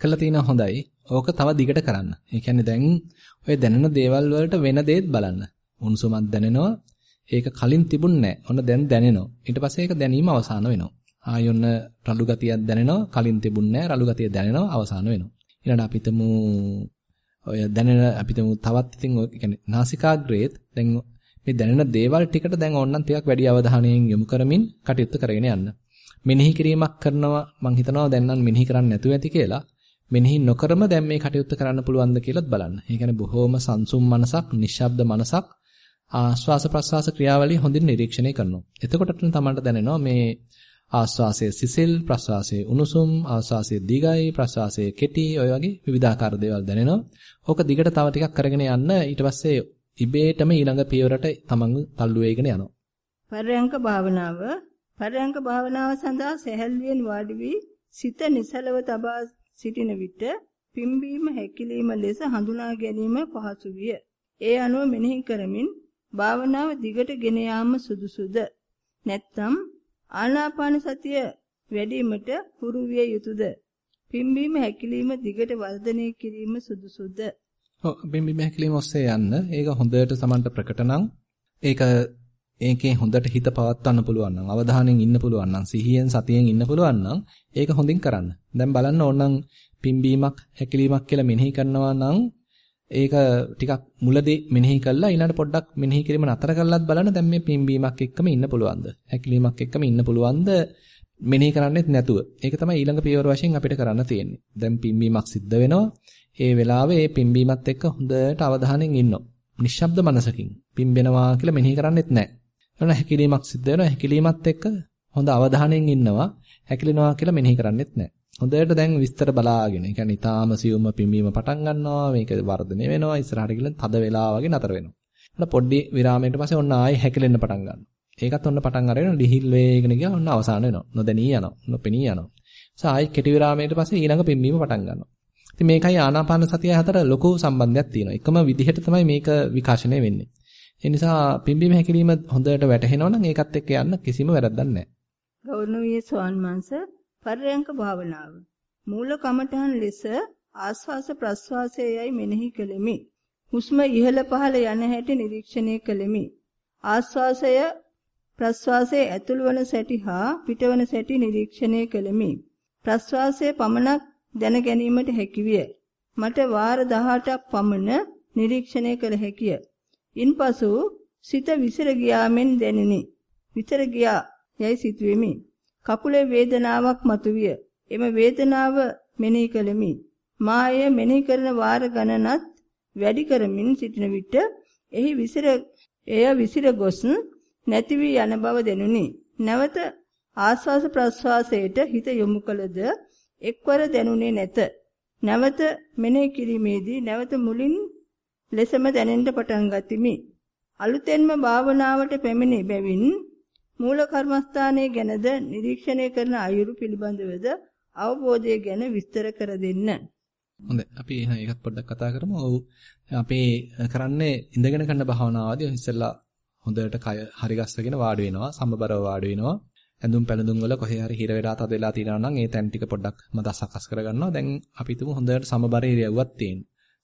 [SPEAKER 1] කළා තියෙන හොඳයි. ඕක තව දිගට කරන්න. ඒ කියන්නේ දැන් ඔය දැනෙන දේවල් වලට වෙන දේත් බලන්න. උණුසුමක් දැනෙනවා. ඒක කලින් තිබුණ නැහැ. ඔන්න දැන් දැනෙනවා. ඊට පස්සේ ඒක දැනීම අවසන් වෙනවා. ආයි ඔන්න රළු ගතියක් දැනෙනවා. කලින් තිබුණ නැහැ. රළු ගතිය දැනෙනවා. අවසන් වෙනවා. ඊළඟට අපිටම ඔය දැනෙන අපිටම තවත් ඉතින් ඔය කියන්නේ නාසිකාග්‍රේත් දැන් මේ දැනෙන දේවල් ටිකට දැන් ඕනනම් ටිකක් වැඩි අවධානයෙන් යොමු කරමින් කටයුතු කරගෙන යන්න. මෙනෙහි කිරීමක් කරනවා මං හිතනවා දැන් නම් මෙනෙහි කරන්න නැතුව ඇති කියලා. මෙනෙහි නොකරම දැන් මේ කටයුත්ත කරන්න පුළුවන්ද කියලාත් බලන්න. ඒ කියන්නේ බොහොම සංසුම් මනසක්, නිශ්ශබ්ද මනසක් ආශ්වාස ප්‍රශ්වාස ක්‍රියාවලිය හොඳින් නිරීක්ෂණය කරනවා. එතකොට තමන්ට දැනෙනවා මේ ආශ්වාසයේ සිසිල් ප්‍රශ්වාසයේ උණුසුම් ආශ්වාසයේ දිගයි ප්‍රශ්වාසයේ කෙටි ඔය වගේ විවිධාකාර දේවල් දැනෙනවා. ඕක දිගට තව ටිකක් කරගෙන යන්න ඊට පස්සේ ඉබේටම ඊළඟ පියවරට තමන්ව තල්ලු වේගෙන යනවා.
[SPEAKER 2] පරයන්ක භාවනාව පරයන්ක භාවනාව සඳහා සැහැල්ලුවෙන් වාඩි වී සිත නිසලව තබා සිටින විට පිම්බීම හැකිලිම ලෙස හඳුනා ගැනීම පහසු විය. ඒ අනුව මෙනෙහි කරමින් භාවනාව දිගට ගෙන යාම සුදුසුද? නැත්නම් ආනාපාන සතිය වැඩිමිට හුරු විය යුතුයද? පිම්බීම හැකිලිම දිගට වර්ධනය කිරීම සුදුසුද?
[SPEAKER 1] ඔව් පිම්බීම හැකිලිම ඔස්සේ යන්න. ඒක හොඳට සමන්ට ප්‍රකට නම් ඒක ඒකේ හොඳට හිත පවත්වන්න පුළුවන් නම් අවධානයෙන් ඉන්න පුළුවන් නම් සිහියෙන් සතියෙන් ඉන්න පුළුවන් නම් ඒක හොඳින් කරන්න. දැන් බලන්න ඕනනම් පිම්බීමක් හැකිලීමක් කියලා මෙනෙහි කරනවා නම් ඒක ටිකක් මුලදී මෙනෙහි කළා ඊළඟට පොඩ්ඩක් මෙනෙහි කිරීම නතර කළාත් බලන්න දැන් මේ පිම්බීමක් එක්කම ඉන්න පුළුවන්ද? හැකිලීමක් එක්කම ඉන්න පුළුවන්ද? මෙනෙහි කරන්නෙත් නැතුව. ඒක තමයි ඊළඟ පියවර වශයෙන් අපිට කරන්න තියෙන්නේ. දැන් පිම්බීමක් සිද්ධ වෙනවා. ඒ වෙලාවේ ඒ පිම්බීමත් එක්ක හොඳට අවධානයෙන් ඉන්නවා. නිශ්ශබ්ද මනසකින් පිම්බෙනවා කියලා මෙනෙහි කරන්නෙත් නැහැ. එතන හැකිලීමක් සිද්ධ වෙනවා. හැකිලීමත් එක්ක හොඳ අවධානයෙන් ඉන්නවා. හැකිලෙනවා කියලා මෙනෙහි කරන්නෙත් නැහැ. හොඳට දැන් විස්තර බලාගෙන. ඒ කියන්නේ ඊටාම සියුම්ම පිම්බීම පටන් ගන්නවා. මේක වර්ධනය වෙනවා. ඉස්සරහට ගිහලා තද වෙලා වගේ නතර වෙනවා. ඊට පොඩ්ඩි විරාමයකට පස්සේ ඔන්න ආයෙ හැකිලෙන්න පටන් ගන්නවා. ඒකත් ඔන්න පටන් අරගෙන ලිහිල් වේගෙන ගියා ඔන්න අවසාන වෙනවා. නොදැනී යනවා. නොපෙනී යනවා. ඊට ආයෙ කෙටි විරාමයකට පස්සේ ඊළඟ පිම්බීම පටන් ගන්නවා. ඉතින් මේකයි ආනාපාන සතිය අතර ලොකු සම්බන්ධයක් තියෙනවා. එකම විදිහට තමයි මේක විකාශනය වෙන්නේ. ඒ නිසා පිම්බීම හැකිලිම හොඳට වැටහෙනවා නම් ඒකත් එක්ක යන්න කිසිම වැරද්දක් නැහැ.
[SPEAKER 2] ගෞරවනීය ස්වාමීන් පරයන්ක භාවනාව. මූල කමඨහන් ලෙස ආස්වාස ප්‍රස්වාසයයි මෙනෙහි කෙලෙමි. හුස්ම ඉහළ පහළ යන හැටි නිරීක්ෂණය කෙලෙමි. ආස්වාසය ප්‍රස්වාසයේ ඇතුළු වන සැටි හා පිටවන සැටි නිරීක්ෂණය කෙලෙමි. ප්‍රස්වාසයේ පමණක් දැන ගැනීමට හැකිවිය. මට වාර 18ක් පමණ නිරීක්ෂණය කළ හැකිය. ඉන්පසු සිත විසිර ගියාමෙන් දැනිනි. විතර ගියා යයි සිතුවෙමි. කකුලේ වේදනාවක් මතුවිය. එම වේදනාව මෙනෙහි කළෙමි. මාය මෙනෙහි කරන වාර ගණනත් වැඩි කරමින් සිටින විට එහි විසිර එය විසිර ගොස් නැති වී යන බව දැනුනි. නැවත ආස්වාස ප්‍රස්වාසයට හිත යොමු කළද එක්වර දැනුනේ නැත. නැවත මෙනෙහි කිරීමේදී නැවත මුලින් ලෙසම දැනෙන්න පටන් ගතිමි. අලුතෙන්ම භාවනාවට පැමිණි බැවින් මූල කර්මස්ථානයේ ගැනද නිරීක්ෂණය කරන අයුරු පිළිබඳවද අවබෝධය ගැන විස්තර කර දෙන්න.
[SPEAKER 1] හොඳයි. අපි එහෙනම් ඒකත් පොඩ්ඩක් කතා කරමු. ඔව්. අපි කරන්නේ ඉඳගෙන කරන භාවනාවදී ඉස්සෙල්ලා හොඳට කය හරි ගස්සගෙන වාඩි වෙනවා. සම්බරව වාඩි වෙනවා. ඇඳුම් පැළඳුම් වල කොහේ හරි හිර වෙලා තද වෙලා තියෙනවා නම් ඒ තැන් ටික පොඩ්ඩක් මත සකස් කරගන්නවා. දැන් අපි තුමු හොඳට සමබර ඉරියව්වක් තියෙන.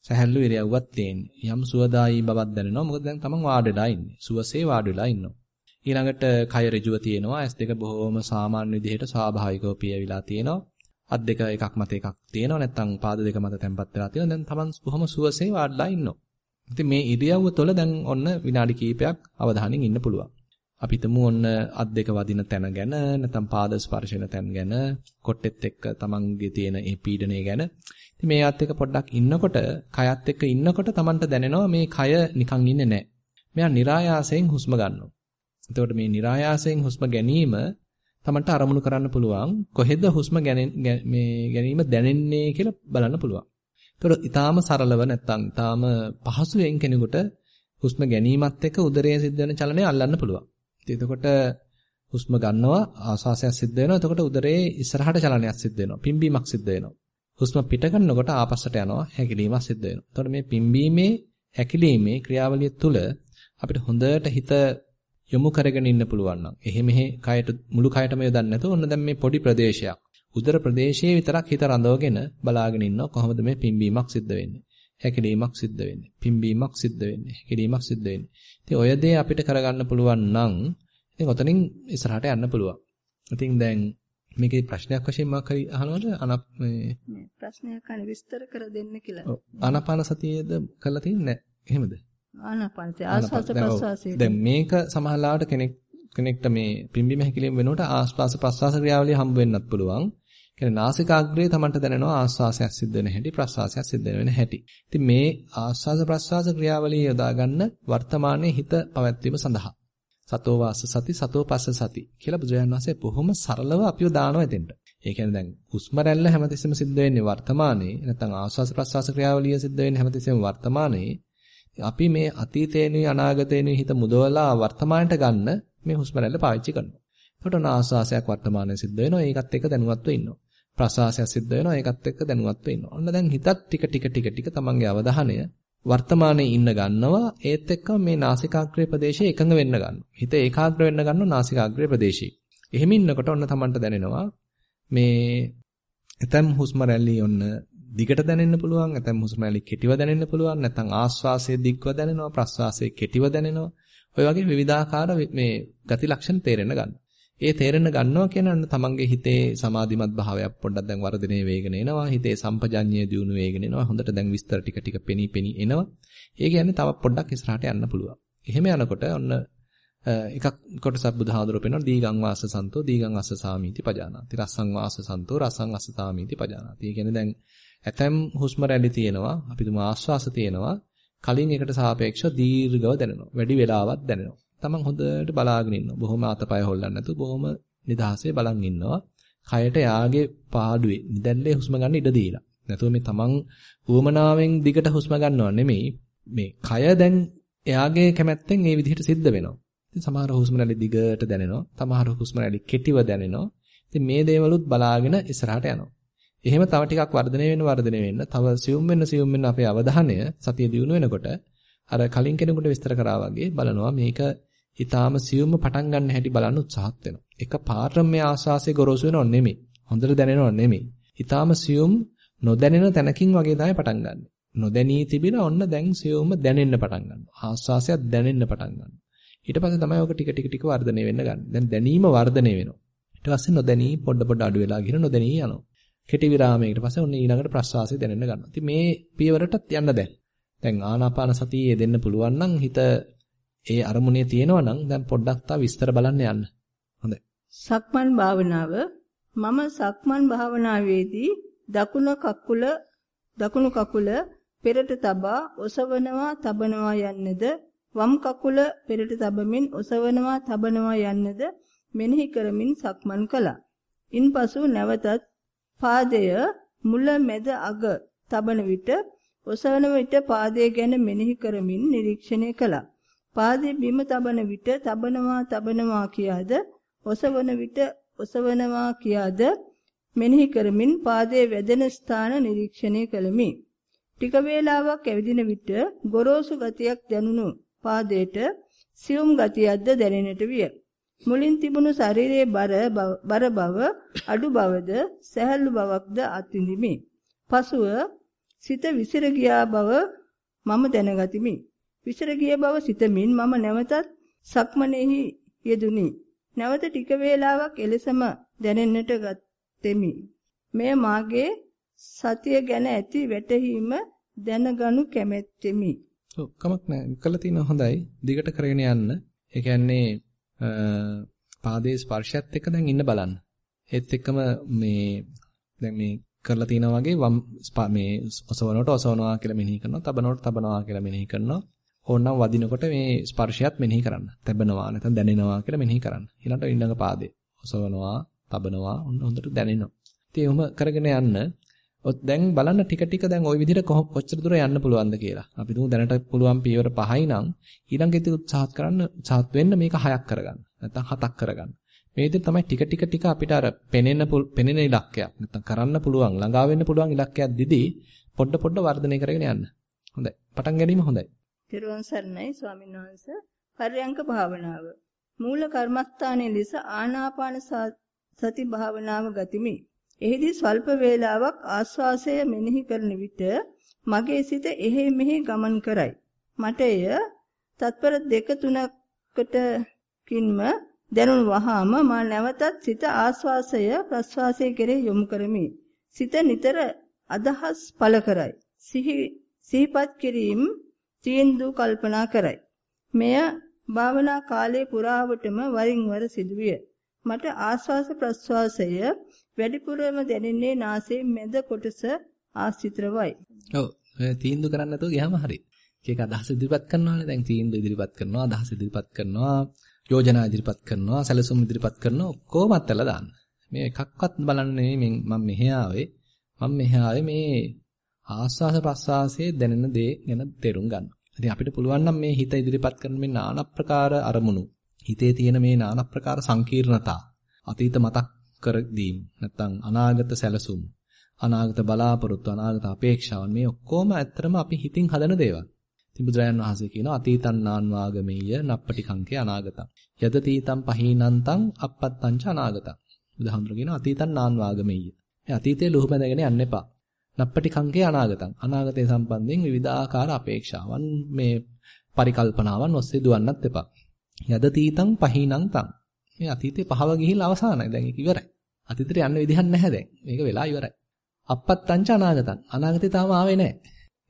[SPEAKER 1] සැහැල්ලු ඉරියව්වක් තියෙන. යම් සුවදායි බවක් දැනෙනවා. මොකද දැන් තමන් වාඩිලා ඉන්නේ. සුවසේ වාඩිලා ඉන්නවා. ඊළඟට කය ඍජුව තියෙනවා. ඇස් දෙක බොහොම සාමාන්‍ය විදිහට ස්වාභාවිකව පියවිලා තියෙනවා. අත් දෙක එකක් මත එකක් තියෙනවා. නැත්නම් පාද දෙක මත තැම්පත් වෙලා තියෙනවා. දැන් තමන් බොහොම සුවසේ වාඩිලා ඉන්නවා. ඉතින් මේ ඉරියව්ව තුළ දැන් ඔන්න විනාඩි කිහිපයක් අවධානයෙන් ඉන්න පුළුවන්. අපි හිතමු ඔන්න අත් දෙක වදින තැන ගැන නැත්නම් පාද ස්පර්ශන තැන් ගැන කොට්ටෙත් එක්ක තමන්ගේ තියෙන ඒ පීඩනය ගැන ඉතින් මේවත් එක්ක පොඩ්ඩක් ඉන්නකොට කයත් එක්ක ඉන්නකොට තමන්ට දැනෙනවා මේ කය නිකන් ඉන්නේ නැහැ. මෙයා નિરાයාසයෙන් හුස්ම ගන්නවා. එතකොට මේ નિરાයාසයෙන් හුස්ම ගැනීම තමන්ට අරමුණු කරන්න පුළුවන් කොහෙද හුස්ම මේ ගැනීම දැනෙන්නේ කියලා බලන්න පුළුවන්. එතකොට ඊටාම සරලව නැත්නම් ඊටාම පහසුවෙන් කෙනෙකුට හුස්ම ගැනීමත් එක්ක උදරයේ සිද්ධ වෙන චලනය අල්ලන්න පුළුවන්. එතකොට හුස්ම ගන්නවා ආස්වාසයක් සිද්ධ වෙනවා. එතකොට උදරයේ ඉස්සරහට චලනයක් සිද්ධ වෙනවා. පිම්බීමක් සිද්ධ වෙනවා. හුස්ම පිට කරනකොට ආපස්සට යනවා. හැකිලීමක් සිද්ධ වෙනවා. එතකොට මේ පිම්බීමේ හැකිලීමේ ක්‍රියාවලිය තුළ අපිට හොඳට හිත යොමු කරගෙන ඉන්න පුළුවන් නම්. එහෙ මෙහෙ කයට මුළු කයටම යොදන්නේ නැතුව ඔන්න දැන් මේ පොඩි ප්‍රදේශයක්. උදර ප්‍රදේශයේ විතරක් හිත රඳවගෙන බලාගෙන ඉන්නවා කොහොමද මේ පිම්බීමක් සිද්ධ වෙන්නේ? හැකිලීමක් සිද්ධ වෙන්නේ. පිම්බීමක් සිද්ධ වෙන්නේ. හැකිලීමක් සිද්ධ වෙන්නේ. ඉතින් ඔය දේ අපිට කරගන්න පුළුවන් නම් ඉතින් ඔතනින් ඉස්සරහට යන්න පුළුවන්. ඉතින් දැන් මේකේ ප්‍රශ්නයක් වශයෙන් මම කරි අහනවද? අනප් මේ
[SPEAKER 2] ප්‍රශ්නයක් අනේ විස්තර කර දෙන්න කියලා.
[SPEAKER 1] ආනාපාන සතියේද කරලා තියන්නේ එහෙමද
[SPEAKER 2] ආනාපානසය ආස්වාස ප්‍රස්වාසය.
[SPEAKER 1] දැන් මේක සමහරලාට කෙනෙක් කෙනෙක්ට මේ පිම්බීම හැකිලිම වෙනකොට ආස්වාස ප්‍රස්වාස ක්‍රියාවලිය හම්බ වෙන්නත් පුළුවන්. කියන්නේ නාසිකාග්‍රේ තමන්ට දැනෙනවා ආස්වාසයක් සිද්ධ වෙන හැටි ප්‍රස්වාසයක් සිද්ධ වෙන හැටි. ඉතින් මේ ආස්වාස ප්‍රස්වාස ක්‍රියාවලිය යොදා ගන්න වර්තමානයේ හිත පවත්වීම සඳහා සතෝ වාස සති සතෝ පස්ස සති කියලා බුදුරජාණන් වහන්සේ බොහොම සරලව අපිව දානවා එතෙන්ට. ඒ කියන්නේ දැන් හුස්ම රැල්ල හැමතිස්සෙම සිද්ධ වෙන්නේ වර්තමානයේ නැත්නම් ආස්වාස ප්‍රස්වාස ක්‍රියාවලිය සිද්ධ වෙන්නේ හැමතිස්සෙම වර්තමානයේ අපි මේ අතීතේනුයි අනාගතේනුයි හිත මුදවලා වර්තමානට ගන්න මේ හුස්ම රැල්ල පාවිච්චි කරනවා. එතකොට ආස්වාසයක් වර්තමානයේ සිද්ධ වෙනවා. ඒකත් එක්ක දැනුවත්ව ඉන්නවා. ප්‍රසවාසයක් සිද්ධ වෙනවා. ඒකත් එක්ක දැනුවත්ව ඉන්නවා. ඔන්න දැන් හිතත් ටික ටික ටික ටික තමන්ගේ අවධානය වර්තමානයේ ඉන්න ගන්නවා. ඒත් එක්ක මේ නාසිකාග්‍රේ ප්‍රදේශයේ එකඟ වෙන්න ගන්නවා. හිත ඒකාග්‍ර වෙන්න ගන්නවා නාසිකාග්‍රේ ප්‍රදේශයේ. එහෙම ඉන්නකොට ඔන්න තමන්ට දැනෙනවා මේ එතම් හුස්ම රැල්ලි ඔන්න දිගට දැනෙන්න පුළුවන් නැත්නම් හුස්ම රැලි කෙටිව දැනෙන්න පුළුවන් නැත්නම් ආශ්වාසයේ දිග්ව දැනෙනවා ප්‍රශ්වාසයේ කෙටිව දැනෙනවා ඔය වගේ විවිධාකාර මේ ගති ලක්ෂණ තේරෙන්න ගන්නවා. ඒ තේරෙන්න ගන්නවා කියන්නේ තමන්ගේ හිතේ සමාධිමත් භාවයක් පොඩ්ඩක් දැන් වර්ධනය වෙගෙන එනවා. හිතේ සම්පජඤ්ඤය දියුණු වෙගෙන එනවා. හොඳට දැන් විස්තර ටික ටික පෙනී පෙනී එනවා. ඒ කියන්නේ තව පොඩ්ඩක් ඉස්සරහට යන්න පුළුවන්. එහෙම යනකොට ඔන්න එකක් කොටසක් බුදුහාඳුර පෙන්වන දීගං වාස සන්තෝ දීගං අස්ස සාමීති පජානාති. රස්සං වාස සන්තෝ රස්සං අස්ස සාමීති පජානාති. ඒ කියන්නේ දැන් ඇතැම් හුස්ම රැලි තියෙනවා. අපි තුමු ආශ්වාස තියෙනවා. කලින් එකට සාපේක්ෂව දීර්ඝව දැනෙනවා. වැඩි වෙලාවක් දැනෙනවා. Taman හොඳට බලාගෙන ඉන්නවා. බොහොම අතපය හොල්ලන්නේ නැතුව බොහොම නිදහසේ බලන් ඉන්නවා. කයට යාගේ පාඩුවේ නිදැල්ලේ හුස්ම ගන්න ඉඩ දීලා. නැතුව මේ Taman උවමනාවෙන් දිගට හුස්ම ගන්නව නෙමෙයි. මේ කය දැන් එයාගේ කැමැත්තෙන් මේ විදිහට සිද්ධ වෙනවා. ඉතින් සමහර හුස්ම රැලි දිගට දැනෙනවා. සමහර හුස්ම රැලි කෙටිව දැනෙනවා. ඉතින් මේ දේවලුත් බලාගෙන ඉස්සරහට යනවා. එහෙම තව ටිකක් වර්ධනය වෙන්න වර්ධනය වෙන්න තව සියුම් වෙන්න සියුම් වෙන්න අපේ අවධානය සතිය දියුණු වෙනකොට අර කලින් කෙනෙකුට විස්තර කරා වගේ බලනවා මේක ඊටාම සියුම්ම පටන් ගන්න හැටි බලන්න උත්සාහත් වෙනවා. එක පාරම මේ ආස්වාසේ ගොරෝසු වෙනව නෙමෙයි. හොඳට දැනෙනව නෙමෙයි. ඊටාම සියුම් නොදැනෙන තැනකින් වගේ තමයි පටන් ගන්න. නොදැනී තිබිලා ඔන්න දැන් සියුම්ම දැනෙන්න පටන් ගන්නවා. ආස්වාසයක් දැනෙන්න පටන් ගන්නවා. ඊට පස්සේ තමයි ඔක ටික ටික ටික වර්ධනය වෙන්න ගන්න. දැන් දැනීම වර්ධනය වෙනවා. ඊට පස්සේ නොදැනී පොඩ පොඩ අඩු වෙලා ගිහින් නොදැනී යනවා. කෙටි විරාමයකට පස්සේ ඔන්න ඊළඟට ප්‍රස්වාසය දැනෙන්න ගන්නවා. ඉතින් මේ පියවරටත් යන්න දැන්. දැන් ආනාපාන සතියේ දෙන්න පුළුවන් නම් හිත ඒ අරමුණේ තියෙනවා නම් දැන් පොඩ්ඩක් තා විස්තර බලන්න යන්න. හොඳයි.
[SPEAKER 2] සක්මන් භාවනාව මම සක්මන් භාවනාවේදී දකුණ කකුල දකුණු කකුල පෙරට තබා ඔසවනවා තබනවා යන්නද වම් කකුල පෙරට තබමින් ඔසවනවා තබනවා යන්නද මෙනෙහි කරමින් සක්මන් කළා. ඉන්පසු නැවතත් පාදය මුල මැද අග තබන විට ඔසවන විට පාදයේ ගැන මෙනෙහි කරමින් නිරීක්ෂණය කළා. පාදයේ බිම තබන විට තබනවා තබනවා කියාද ඔසවන විට ඔසවනවා කියාද මෙනෙහි කරමින් පාදයේ වැදෙන ස්ථාන නිරීක්ෂණය කළෙමි. ටික වේලාවක් ඇවිදින විට ගොරෝසු ගතියක් දැනුණු පාදයට සියුම් ගතියක්ද දැනෙන්නට විය. මුලින් තිබුණු ශරීරයේ බර බර බව අඩු බවද සැහැල්ලු බවක්ද අත්විඳිමි. පසුව සිත විසිර ගියා බව මම දැනගතිමි. විසිර ගිය බව සිතමින් මම නැවතත් සක්මනේහි යෙදුනි. නැවත ටික වේලාවක් එලෙසම දැනෙන්නට ගත්ෙමි. මෙය මාගේ සතිය ගැන ඇති වැටහීම දැනගනු කැමැත්තෙමි.
[SPEAKER 1] ඔව් කමක් නැහැ. කළා තියෙන හොඳයි. දිගට කරගෙන යන්න. ඒ කියන්නේ පාදයේ ස්පර්ශයත් එක්ක දැන් ඉන්න බලන්න. ඒත් එක්කම මේ දැන් මේ කරලා තිනා වගේ වම් මේ ඔසවනකොට ඔසවනවා කියලා මෙනෙහි කරනවා, තබනකොට තබනවා කියලා මෙනෙහි කරනවා. ඕනනම් වදිනකොට මේ ස්පර්ශයත් මෙනෙහි කරන්න. තබනවා නැත්නම් දැනෙනවා කියලා මෙනෙහි කරන්න. ඊළඟට ඊළඟ පාදේ ඔසවනවා, තබනවා, හොඳට දැනෙනවා. ඉතින් එහෙම කරගෙන යන්න දැන් බලන්න ටික ටික දැන් ওই විදිහට කොච්චර දුර යන්න පුළුවන්ද කියලා. අපි තුමු දැනට පුළුවන් පියවර 5යි නම් ඊළඟ උත්සාහත් කරන්න උත්සාහත් වෙන්න මේක 6ක් කරගන්න. නැත්නම් 7ක් කරගන්න. මේ විදිහට තමයි ටික ටික ටික අපිට අර පෙනෙන පෙනෙන ඉලක්කයක් නැත්නම් කරන්න පුළුවන් ළඟා වෙන්න පුළුවන් ඉලක්කයක් දිදී පොඩ පොඩ වර්ධනය කරගෙන යන්න. හොඳයි. පටන් ගැනීම හොඳයි.
[SPEAKER 2] තිරුවන් සරණයි ස්වාමීන් වහන්සේ. පර්යංක භාවනාව. මූල කර්මස්ථානයේ ලෙස ආනාපාන සති භාවනාව ගතිමි. එෙහිදී ස්වල්ප වේලාවක් ආස්වාසය මෙනෙහි කරන විට මගේ සිත එහෙ මෙහෙ ගමන් කරයි. මට එය තත්පර දෙක තුනකටකින්ම දැනුණු වහාම මා නැවතත් සිත ආස්වාසය ප්‍රස්වාසය කෙරෙහි යොමු කරමි. සිත නිතර අදහස් පළ කරයි. සිහි සිහිපත් කිරීම තීන්දුව කල්පනා කරයි. මෙය භාවනා කාලයේ පුරාවටම වරින් වර සිදුවිය. මට ආස්වාස ප්‍රස්වාසය වැඩිපුරම දැනෙන්නේ නාසයේ මැද කොටස ආශ්‍රිතවයි.
[SPEAKER 1] ඔව් තීන්දුව කරන්න නැතුව ගියාම හරි. ඒක අදහස ඉදිරිපත් කරනවානේ දැන් තීන්දුව ඉදිරිපත් කරනවා අදහස ඉදිරිපත් කරනවා යෝජනා ඉදිරිපත් කරනවා සැලසුම් ඉදිරිපත් කරනවා ඔක්කොම අත්තලා දාන්න. මේ එකක්වත් බලන්නේ මම මෙහෙ ආවේ මම මෙහෙ ආවේ මේ ආස්වාස ප්‍රස්වාසයේ දැනෙන දේ ගැන තේරුම් ගන්න. ඉතින් අපිට පුළුවන් නම් මේ හිත ඉදිරිපත් කරන මේ নানা ප්‍රකාර අරමුණු හිතේ තියෙන මේ নানা ප්‍රකාර සංකීර්ණතා අතීත මතක් කර දීම නැත්නම් අනාගත සැලසුම් අනාගත බලාපොරොත්තු අනාගත අපේක්ෂාවන් මේ ඔක්කොම ඇත්තරම අපි හිතින් හදන දේවල්. ඉතින් බුදුරජාණන් වහන්සේ කියනවා අතීතං නාන් වාගමෙය්‍ය නප්පටි කංකේ අනාගතං. යද තීතං පහීනන්තං අපත්තං ච අනාගතං. බුදුහාමුදුරුවෝ කියනවා අතීතං නාන් වාගමෙය්‍ය. මේ අතීතයේ ලුහු බැඳගෙන යන්න එපා. නප්පටි කංකේ අනාගතං. අනාගතය සම්බන්ධයෙන් විවිධාකාර අපේක්ෂාවන් මේ පරිකල්පනාවන් ඔස්සේ දුවන්නත් එපා. යද තීතං පහීනන්තං. මේ අතීතේ පහව ගිහිල්ලා අවසానයි. දැන් ඒක ඉවරයි. අතීතයට යන්න විදිහක් නැහැ දැන්. මේක වෙලා ඉවරයි. අපත්තංච අනාගතං. අනාගතේ තාම ආවේ නැහැ.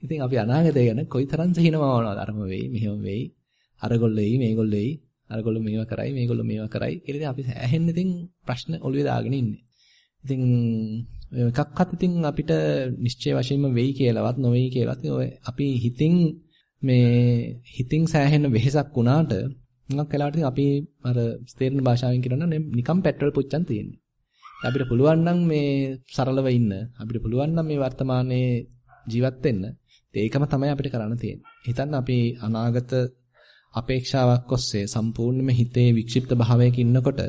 [SPEAKER 1] ඉතින් අපි අනාගතය ගැන කොයිතරම් සිහිනමවනවද? අරම වෙයි, මෙහෙම වෙයි. අරගොල්ලෝ වෙයි, මේගොල්ලෝ වෙයි. අරගොල්ලෝ මේවා කරයි, මේගොල්ලෝ මේවා කරයි. කියලා ඉතින් අපි ඇහෙන්න ඉතින් ප්‍රශ්න ඔළුවේ දාගෙන ඉන්නේ. ඉතින් එකක්වත් ඉතින් අපිට නිශ්චය වශයෙන්ම වෙයි කියලාවත් නොවේයි කියලාවත් ඔය අපි හිතින් මේ හිතින් සෑහෙන වෙහෙසක් වුණාට මොකක් වෙලාවට අපි අර ස්තේරන භාෂාවෙන් කියනවා නම් නිකම් පෙට්‍රල් පුච්චන් තියෙන්නේ. අපිට පුළුවන් නම් මේ සරලව ඉන්න අපිට පුළුවන් නම් මේ වර්තමානයේ ජීවත් වෙන්න ඒකම තමයි අපිට කරන්න තියෙන්නේ. හිතන්න අපි අනාගත අපේක්ෂාවක් ඔස්සේ සම්පූර්ණයෙන්ම හිතේ වික්ෂිප්ත භාවයක ඉන්නකොට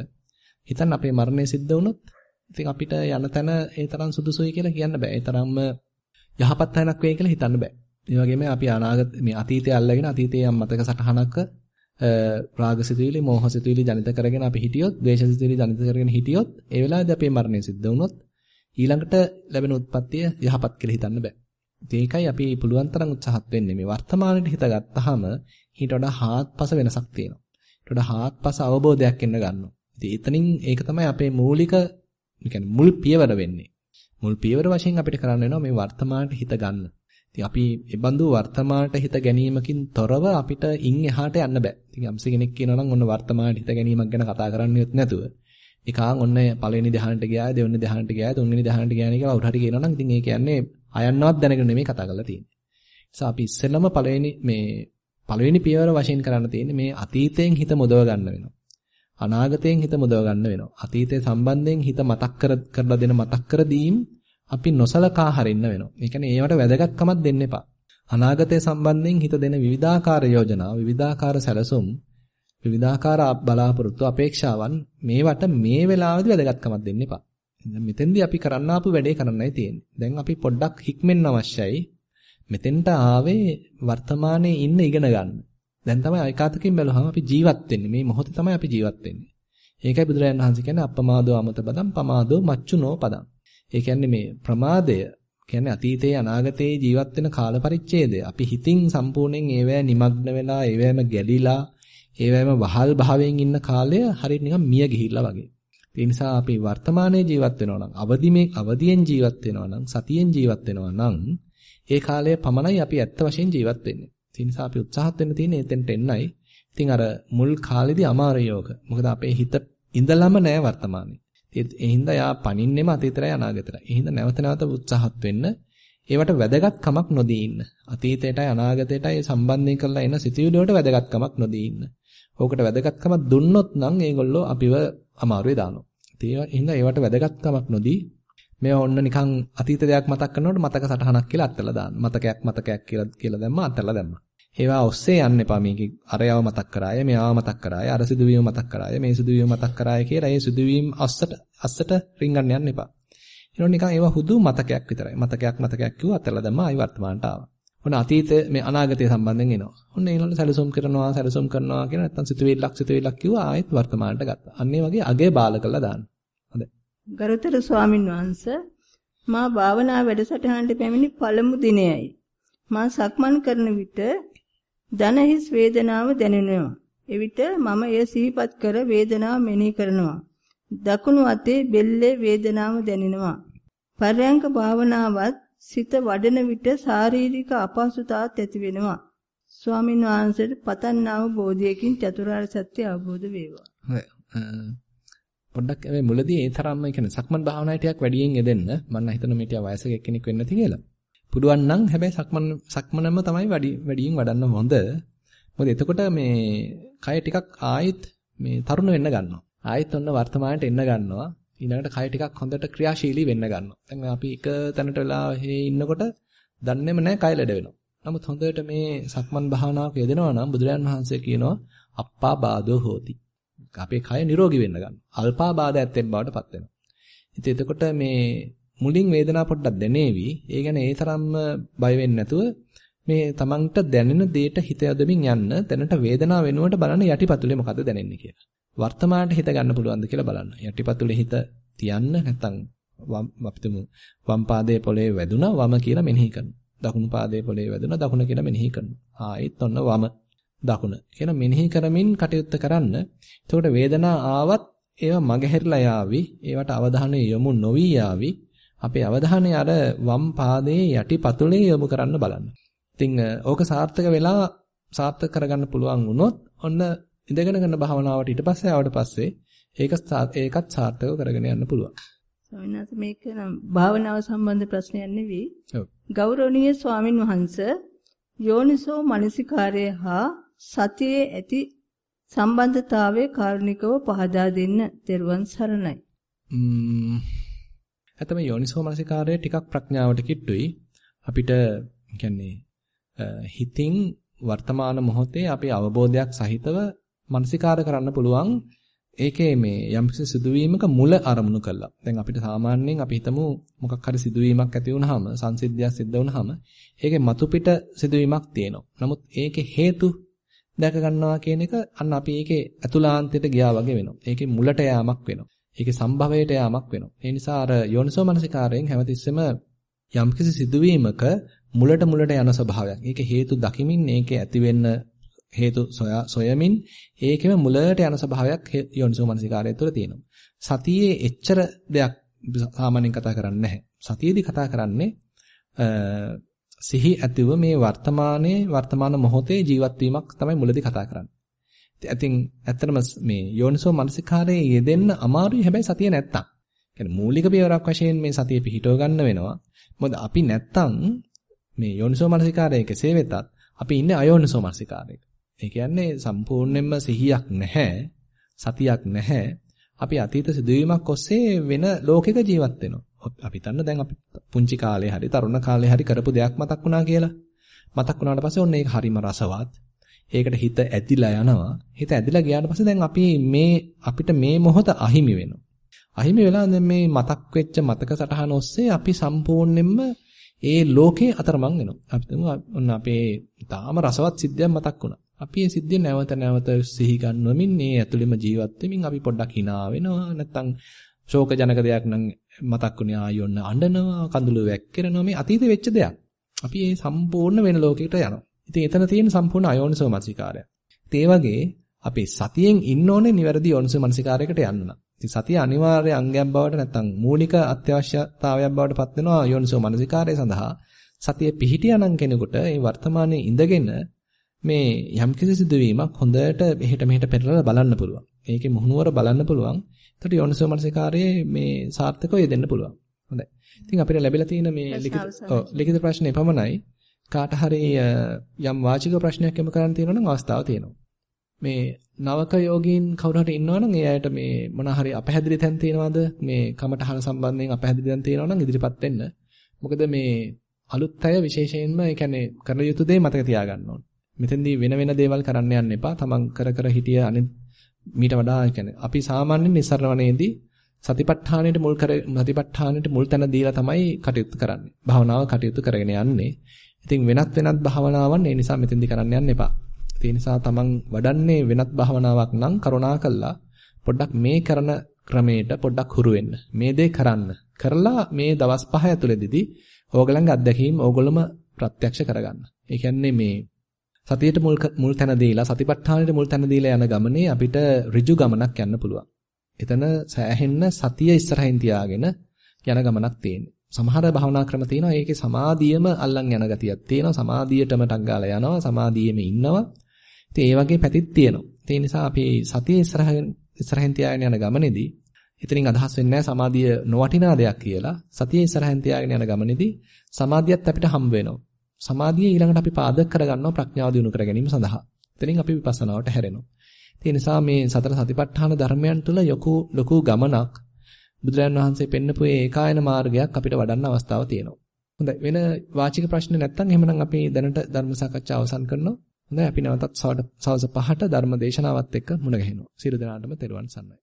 [SPEAKER 1] හිතන්න අපේ මරණය සිද්ධ වුණොත් ඉතින් අපිට යන තැන ඒ තරම් සුදුසුයි කියලා කියන්න බෑ. ඒ තරම්ම යහපත් තැනක් වෙයි කියලා හිතන්න බෑ. ඒ වගේම අපි අනාගත මේ අතීතය අල්ලගෙන අතීතයේ යම් මතක සටහනක රාගසිතුවිලි, මෝහසිතුවිලි ජනිත කරගෙන අපි හිටියොත්, ද්වේෂසිතුවිලි ජනිත කරගෙන හිටියොත්, ඒ වෙලාවේදී අපේ මරණය සිද්ධ වුණොත් ඊළඟට ලැබෙන උත්පත්තිය යහපත් කියලා හිතන්න බෑ. ඒකයි අපි පුළුවන් තරම් උත්සාහත් වෙන්නේ. මේ වර්තමානයේ හිත ගත්තාම ඊට වඩා හාත්පස වෙනසක් තියෙනවා. ඊට වඩා හාත්පස අවබෝධයක් එන්න ගන්නවා. ඉතින් එතනින් ඒක තමයි අපේ මූලික, يعني මුල් පියවර වෙන්නේ. මුල් පියවර වශයෙන් අපිට කරන්න වෙනවා මේ වර්තමානයේ හිත ගන්න. ඉතින් අපි ඒ බඳු වර්තමානට හිත ගැනීමකින් තොරව අපිට ඉන් එහාට යන්න බෑ. ඉතින් යම්සි කෙනෙක් කියනවා නම් ඔන්න වර්තමානට හිත ගැනීමක් ගැන කතා කරන්නේත් නැතුව නිකන් ඔන්න පළවෙනි ධ්‍යානට ගියාය, දෙවෙනි ධ්‍යානට ගියාය, තුන්වෙනි ධ්‍යානට ගියාය කියලා උඩ හරි කියනවා නම් ඉතින් ඒ කියන්නේ අයන්නවත් දැනගෙන නෙමෙයි කතා කරලා තියෙන්නේ. නිසා අපි ඉස්සෙල්ලම පළවෙනි මේ පළවෙනි පියවර වශයෙන් කරන්න තියෙන්නේ මේ අතීතයෙන් හිත මුදව ගන්න වෙනවා. අනාගතයෙන් හිත මුදව ගන්න වෙනවා. අතීතය සම්බන්ධයෙන් හිත මතක් කර කරලා දෙන මතක් කර දීම් අපි නොසලකා හරින්න වෙනවා. ඒ කියන්නේ ඒවට වැදගත්කමක් දෙන්න එපා. අනාගතය සම්බන්ධයෙන් හිත දෙන විවිධාකාර යෝජනා, විවිධාකාර සැලසුම්, විවිධාකාර බලාපොරොත්තු අපේක්ෂාවන් මේවට මේ වෙලාවේදී වැදගත්කමක් දෙන්න එපා. දැන් මෙතෙන්දී අපි කරන්න ආපු වැඩේ කරන්නයි තියෙන්නේ. දැන් අපි පොඩ්ඩක් හික්මෙන්න අවශ්‍යයි. මෙතෙන්ට ආවේ වර්තමානයේ ඉන්න ඉගෙන ගන්න. දැන් තමයි ඒකාතකින් බැලුවහම අපි ජීවත් වෙන්නේ. මේ මොහොතේ තමයි අපි ජීවත් වෙන්නේ. ඒකයි බුදුරජාණන් වහන්සේ කියන්නේ අප්පමාදෝ අමත පදම් පමාදෝ මච්චුනෝ පදම්. ඒ කියන්නේ මේ ප්‍රමාදය කියන්නේ අතීතයේ අනාගතයේ ජීවත් වෙන කාල පරිච්ඡේදය. අපි හිතින් සම්පූර්ණයෙන් ඒවැය නිමග්න වෙලා ඒවැයම ගැලිලා ඒවැයම වහල් භාවයෙන් ඉන්න කාලය හරියට නිකන් මිය ගිහිල්ලා වගේ. ඒ නිසා අපි වර්තමානයේ ජීවත් වෙනවා නම් අවදිමේ අවදියෙන් ජීවත් වෙනවා නම් සතියෙන් ජීවත් වෙනවා නම් ඒ කාලය පමණයි අපි ඇත්ත වශයෙන් ජීවත් වෙන්නේ. ඒ නිසා අපි උත්සාහත් වෙන්න තියෙන්නේ එතෙන්ට එන්නයි. ඉතින් අර මුල් කාලෙදී අමාරු යෝග. මොකද අපේ හිත ඉඳලම නැහැ වර්තමානයේ. ඒ හින්දා යා පණින්නෙම අතීතයයි අනාගතයයි. ඒ හින්දා නැවත නැවත උත්සාහත් වෙන්න. ඒවට වැදගත්කමක් නොදී ඉන්න. අතීතයටයි අනාගතයටයි සම්බන්ධයෙන් කරලා එන සිතුවිලි වලට වැදගත්කමක් නොදී ඉන්න. ඕකට වැදගත්කමක් දුන්නොත් නම් ඒගොල්ලෝ අපිව අමාරුවේ දානවා. ඒ හින්දා ඒවට වැදගත්කමක් නොදී මේවා ඔන්න නිකන් අතීත දෙයක් මතක් කරනකොට මතක සටහනක් කියලා අත්තලා දාන්න. මතකයක් මතකයක් කියලා කියලා දැම්මා අත්තලා දැම්මා. ඒවා ඔස්සේ යන්න එපා මේක අරයව මතක් කරාය මෙයාව මතක් කරාය අර සිදුවීම මතක් කරාය මේ සිදුවීම මතක් කරාය කියලා ඒ සිදුවීම් අස්සට අස්සට රිංගන්න යන්න එපා. ඒනොත් නිකන් ඒවා හුදු මතකයක් විතරයි. මතකයක් මතකයක් කිව්වා අතලා දැම්මා ආයි වර්තමානට ආවා. ඔන්න අතීත මේ අනාගතය සම්බන්ධයෙන් එනවා. ඔන්න ඊළඟට සැලසුම් කරනවා සැලසුම් කරනවා කියන නැත්තම් සිතුවිල්ලක් සිතුවිල්ලක් කිව්වා ආයෙත් වර්තමානට ගත්තා. අන්න ඒ වගේ අගේ බාල කරලා දාන්න. හොඳයි.
[SPEAKER 2] ගරුතර ස්වාමින් වහන්සේ මා භාවනා වැඩසටහනට පැමිණි පළමු දිනයයි. මා සක්මන් කරන විට දන හිස් වේදනාව දැනෙනවා. එවිට මම එය සිහිපත් කර වේදනාව මෙනෙහි කරනවා. දකුණු අතේ බෙල්ලේ වේදනාව දැනෙනවා. පරයන්ක භාවනාවත් සිත වඩන විට ශාරීරික අපහසුතාවක් ඇති වෙනවා. ස්වාමීන් වහන්සේට පතන්නාව බෝධියකින් චතුරාර්ය සත්‍ය අවබෝධ වේවා.
[SPEAKER 1] පොඩ්ඩක් මේ මුලදී ඒ තරම්ම කියන්නේ සක්මන් භාවනාවේ ටිකක් වැඩියෙන් යෙදෙන්න මම හිතනවා මේ ටික වයසක එක්කෙනෙක් වෙන්න ඇති කියලා. පුළුවන් නම් හැබැයි සක්මන් සක්මනම තමයි වැඩි වැඩියෙන් වඩන්න හොඳ. මොකද එතකොට මේ කය ටිකක් ආයෙත් මේ තරුණ වෙන්න ගන්නවා. ආයෙත් ඔන්න වර්තමානයට එන්න ගන්නවා. ඊළඟට කය ටිකක් හොඳට ක්‍රියාශීලී වෙන්න ගන්නවා. දැන් අපි එක තැනට වෙලා ඉන්නකොට දන්නේම නැහැ කය ලෙඩ වෙනවා. නමුත් හොඳට මේ සක්මන් භාවනාවක යෙදෙනවා නම් බුදුරජාන් වහන්සේ කියනවා අප්පා බාධෝ හෝති. අපේ කය නිරෝගී වෙන්න ගන්න. අල්පා බාධා ඇත්තෙන් බවට පත් වෙනවා. ඉතින් එතකොට මේ මුලින් වේදනාව පොඩ්ඩක් දැනේවි. ඒ ගැන ඒ තරම්ම බය වෙන්නේ නැතුව මේ තමන්ට දැනෙන දේට හිත යොදමින් යන්න දැනට වේදනාව වෙනුවට බලන්න යටිපතුලේ මොකද දැනෙන්නේ කියලා. වර්තමානට හිත ගන්න පුළුවන්ද කියලා බලන්න. යටිපතුලේ හිත තියන්න නැත්නම් අපිටම වම් පාදයේ පොළවේ වැදුනා වම කියලා මෙනෙහි කරනවා. දකුණු පාදයේ පොළවේ වැදුනා දකුණ කියලා මෙනෙහි කරනවා. ආයෙත් ඔන්න වම දකුණ කියලා මෙනෙහි කරමින් කටයුත්ත කරන්න. එතකොට වේදනාව ආවත් ඒවා මගහැරලා යාවි. ඒවට අවධානය යොමු නොවි යාවි. අපේ අවධානය අර වම් පාදයේ යටිපතුලේ යොමු කරන්න බලන්න. ඉතින් ඕක සාර්ථක වෙලා සාර්ථක කරගන්න පුළුවන් වුණොත් ඔන්න ඉඳගෙන කරන භාවනාවට ඊට පස්සේ ආවට පස්සේ ඒක ඒකත් සාර්ථකව කරගෙන යන්න පුළුවන්.
[SPEAKER 2] ස්වාමීනාත් මේක නම් භාවනාව සම්බන්ධ ප්‍රශ්නයක් නෙවෙයි. ඔව්. ගෞරවනීය ස්වාමින් වහන්සේ යෝනිසෝ මනසිකාරය හා සතියේ ඇති සම්බන්ධතාවයේ කාරුණිකව පහදා දෙන්න. ත්වන් සරණයි.
[SPEAKER 1] ම්ම් ඇතම යෝනිසෝ මනසිකාරය ටිකක් ප්‍රඥාවට කිට්ටුයි. අපිට කියන්නේ හිතින් වර්තමාන මොහොතේ අපේ අවබෝධයක් සහිතව මනසිකාර කරන්න පුළුවන් ඒකේ මේ යම්කිසි සිදුවීමක මුල අරමුණු කළා. දැන් අපිට සාමාන්‍යයෙන් අපි හිතමු මොකක් හරි සිදුවීමක් ඇති වුනහම සංසිද්ධියක් සිද්ධ වුනහම ඒකේ මතු පිට සිදුවීමක් තියෙනවා. නමුත් ඒකේ හේතු දැක ගන්නවා කියන එක අන්න අපි ඒකේ අතුලාන්තයට ගියා වගේ වෙනවා. ඒකේ මුලට යාමක් වෙනවා. ඒකේ සම්භවයට යාමක් වෙනවා. ඒ නිසා අර යෝනිසෝ මනසිකාරයෙන් හැමතිස්සෙම යම්කිසි සිදුවීමක මුලට මුලට යන ස්වභාවයක්. ඒකේ හේතු දකිමින් ඒකේ ඇති වෙන්න හේතු සොයමින් ඒකෙම මුලට යන ස්වභාවයක් යෝනිසෝ මනසිකාරය තුළ තියෙනවා. සතියේ එච්චර දෙයක් සාමාන්‍යයෙන් කතා කරන්නේ නැහැ. සතියේදී කතා කරන්නේ සිහි ඇතිව මේ වර්තමානයේ වර්තමාන මොහොතේ ජීවත් වීමක් තමයි මුලදී කතා කරන්නේ. ඉතින් ඇත්තටම මේ යෝනිසෝ මනසිකාරයේ යෙදෙන්න අමාරුයි හැබැයි සතිය නැත්තම්. කියන්නේ මූලික පියවරක් වශයෙන් මේ සතිය පිහිටව ගන්න වෙනවා. මොකද අපි නැත්තම් මේ යෝනිසෝ මනසිකාරයේ කෙසේ වෙතත් අපි ඉන්නේ අයෝනිසෝ මනසිකාරයක. ඒ කියන්නේ සම්පූර්ණයෙන්ම සිහියක් නැහැ, සතියක් නැහැ. අපි අතීත සිදුවීමක් ඔස්සේ වෙන ලෝකයක ජීවත් වෙනවා. අපි හිතන්න දැන් අපි පුංචි කාලේ හරි තරුණ කාලේ හරි කරපු දෙයක් මතක් වුණා කියලා. මතක් වුණාට පස්සේ ඔන්න ඒක හරිම රසවත්. ඒකට හිත ඇදිලා යනවා. හිත ඇදිලා ගියාට පස්සේ දැන් අපි මේ අපිට මේ මොහොත අහිමි වෙනවා. අහිමි වෙලා දැන් මේ මතක් වෙච්ච මතක සටහන ඔස්සේ අපි සම්පූර්ණයෙන්ම ඒ ලෝකේ අතරමං වෙනවා. අපි ඔන්න අපේ තාම රසවත් සිද්ධියක් මතක් වුණා. අපි මේ සිද්ධිය නැවත නැවත සිහි ගන්නවමින් මේ ඇතුළෙම ජීවත් වෙමින් අපි පොඩ්ඩක් hina වෙනවා නැත්තම් ශෝක ජනක දෙයක් නම් මතක් වුණේ ආයොන්න අඬනවා කඳුළු වැක්කිරෙනවා මේ අතීතේ වෙච්ච දෙයක්. අපි මේ සම්පූර්ණ වෙන ලෝකයකට යනවා. ඉතින් එතන තියෙන සම්පූර්ණ අයෝනිසෝ මනසිකාරය. ඒ වගේ අපි සතියෙන් ඉන්න ඕනේ නිවැරදි යෝනිසෝ මනසිකාරයකට යන්න නම්. ඉතින් සතිය අනිවාර්ය අංගයක් බවට නැත්තම් මූලික අත්‍යවශ්‍යතාවයක් බවට පත් වෙනවා යෝනිසෝ මනසිකාරය සඳහා. සතිය පිහිටියානම් කෙනෙකුට මේ වර්තමානයේ ඉඳගෙන මේ යම්කිසි සිදුවීමක් හොඳට එහෙට මෙහෙට පෙරලා බලන්න පුළුවන්. ඒකේ මුහුණුවර බලන්න පුළුවන්. එතකොට යෝනිසෝ මනසිකාරයේ මේ සාර්ථකව යෙදෙන්න පුළුවන්. හොඳයි. ඉතින් අපිට ලැබිලා තියෙන මේ ලිඛිත ඔව් ලිඛිත ප්‍රශ්නේ පමණයි. කාට හරි යම් වාචික ප්‍රශ්නයක් යොමු කරන්න තියෙනවා නම් අවස්ථාව තියෙනවා. මේ නවක යෝගීන් කවුරු හරි ඉන්නවනම් ඒ අයට මේ මොන හරි අපහැදිලි තැන් තියෙනවද මේ කමටහන සම්බන්ධයෙන් අපහැදිලි තැන් තියෙනවනම් ඉදිරිපත් වෙන්න. මොකද මේ අලුත් අය විශේෂයෙන්ම ඒ කියන්නේ කරන යුතු දේ මතක තියාගන්න ඕන. මෙතෙන්දී වෙන වෙන දේවල් කරන්න යන්න එපා. තමන් කර කර හිටිය අනිත් මීට වඩා කියන්නේ අපි සාමාන්‍යයෙන් නිස්සරණවනේදී සතිපට්ඨානෙට මුල් කර සතිපට්ඨානෙට මුල් තැන දීලා තමයි කටයුතු කරන්නේ. භාවනාව කටයුතු කරගෙන යන්නේ. ඉතින් වෙනත් වෙනත් භාවනාවන් ඒ නිසා මෙතෙන්දී කරන්න යන්න එපා. ඒ නිසා තමන් වඩන්නේ වෙනත් භාවනාවක් නම් කරුණාකල්ලා පොඩ්ඩක් මේ කරන ක්‍රමයට පොඩ්ඩක් හුරු වෙන්න. මේ දේ කරන්න. කරලා මේ දවස් පහ ඇතුළතදී ඕගලන්ගේ අත්දැකීම් ඕගොල්ලොම ප්‍රත්‍යක්ෂ කරගන්න. ඒ කියන්නේ මේ සතියට මුල් මුල් තැන දීලා සතිපට්ඨානෙට මුල් තැන දීලා යන ගමනේ අපිට ඍජු ගමනක් යන්න පුළුවන්. එතන සෑහෙන්න සතිය ඉස්සරහින් තියාගෙන යන ගමනක් තියෙන්නේ. සමහර භාවනා ක්‍රම තියෙනවා ඒකේ සමාධියම අල්ලන් යන ගතියක් තියෙනවා. සමාධියටම ටංගාලා යනවා. සමාධියෙම ඉන්නවා. ඉතින් ඒ වගේ පැතිත් තියෙනවා. ඒ නිසා අපි සතිය ඉස්සරහින් ඉස්සරහින් තියාගෙන යන ගමනේදී එතනින් අදහස් වෙන්නේ නැහැ සමාධිය නොවටිනා දෙයක් කියලා. සතිය ඉස්සරහින් තියාගෙන යන ගමනේදී සමාධියත් අපිට හම්බ වෙනවා. සමාධිය ඊළඟට අපි පාදක කරගන්නවා ප්‍රඥාව දිනු කර ගැනීම සඳහා. එතනින් අපි විපස්සනාවට හැරෙනවා. ඒ නිසා මේ සතර සතිපට්ඨාන ධර්මයන් තුළ යකු ලොකු ගමනක් බුදුරජාන් වහන්සේ පෙන්නපු ඒ ඒකායන මාර්ගයක් අපිට වඩන්න අවස්ථාව තියෙනවා. හොඳයි වෙන වාචික ප්‍රශ්න නැත්නම් එහෙමනම් අපි දැනට ධර්ම සාකච්ඡාව අවසන් කරනවා. හොඳයි අපි නැවතත් සවස් 5ට ධර්ම දේශනාවත් එක්ක මුණ ගැහෙනවා. සියලු දෙනාටම තෙරුවන් සරණයි.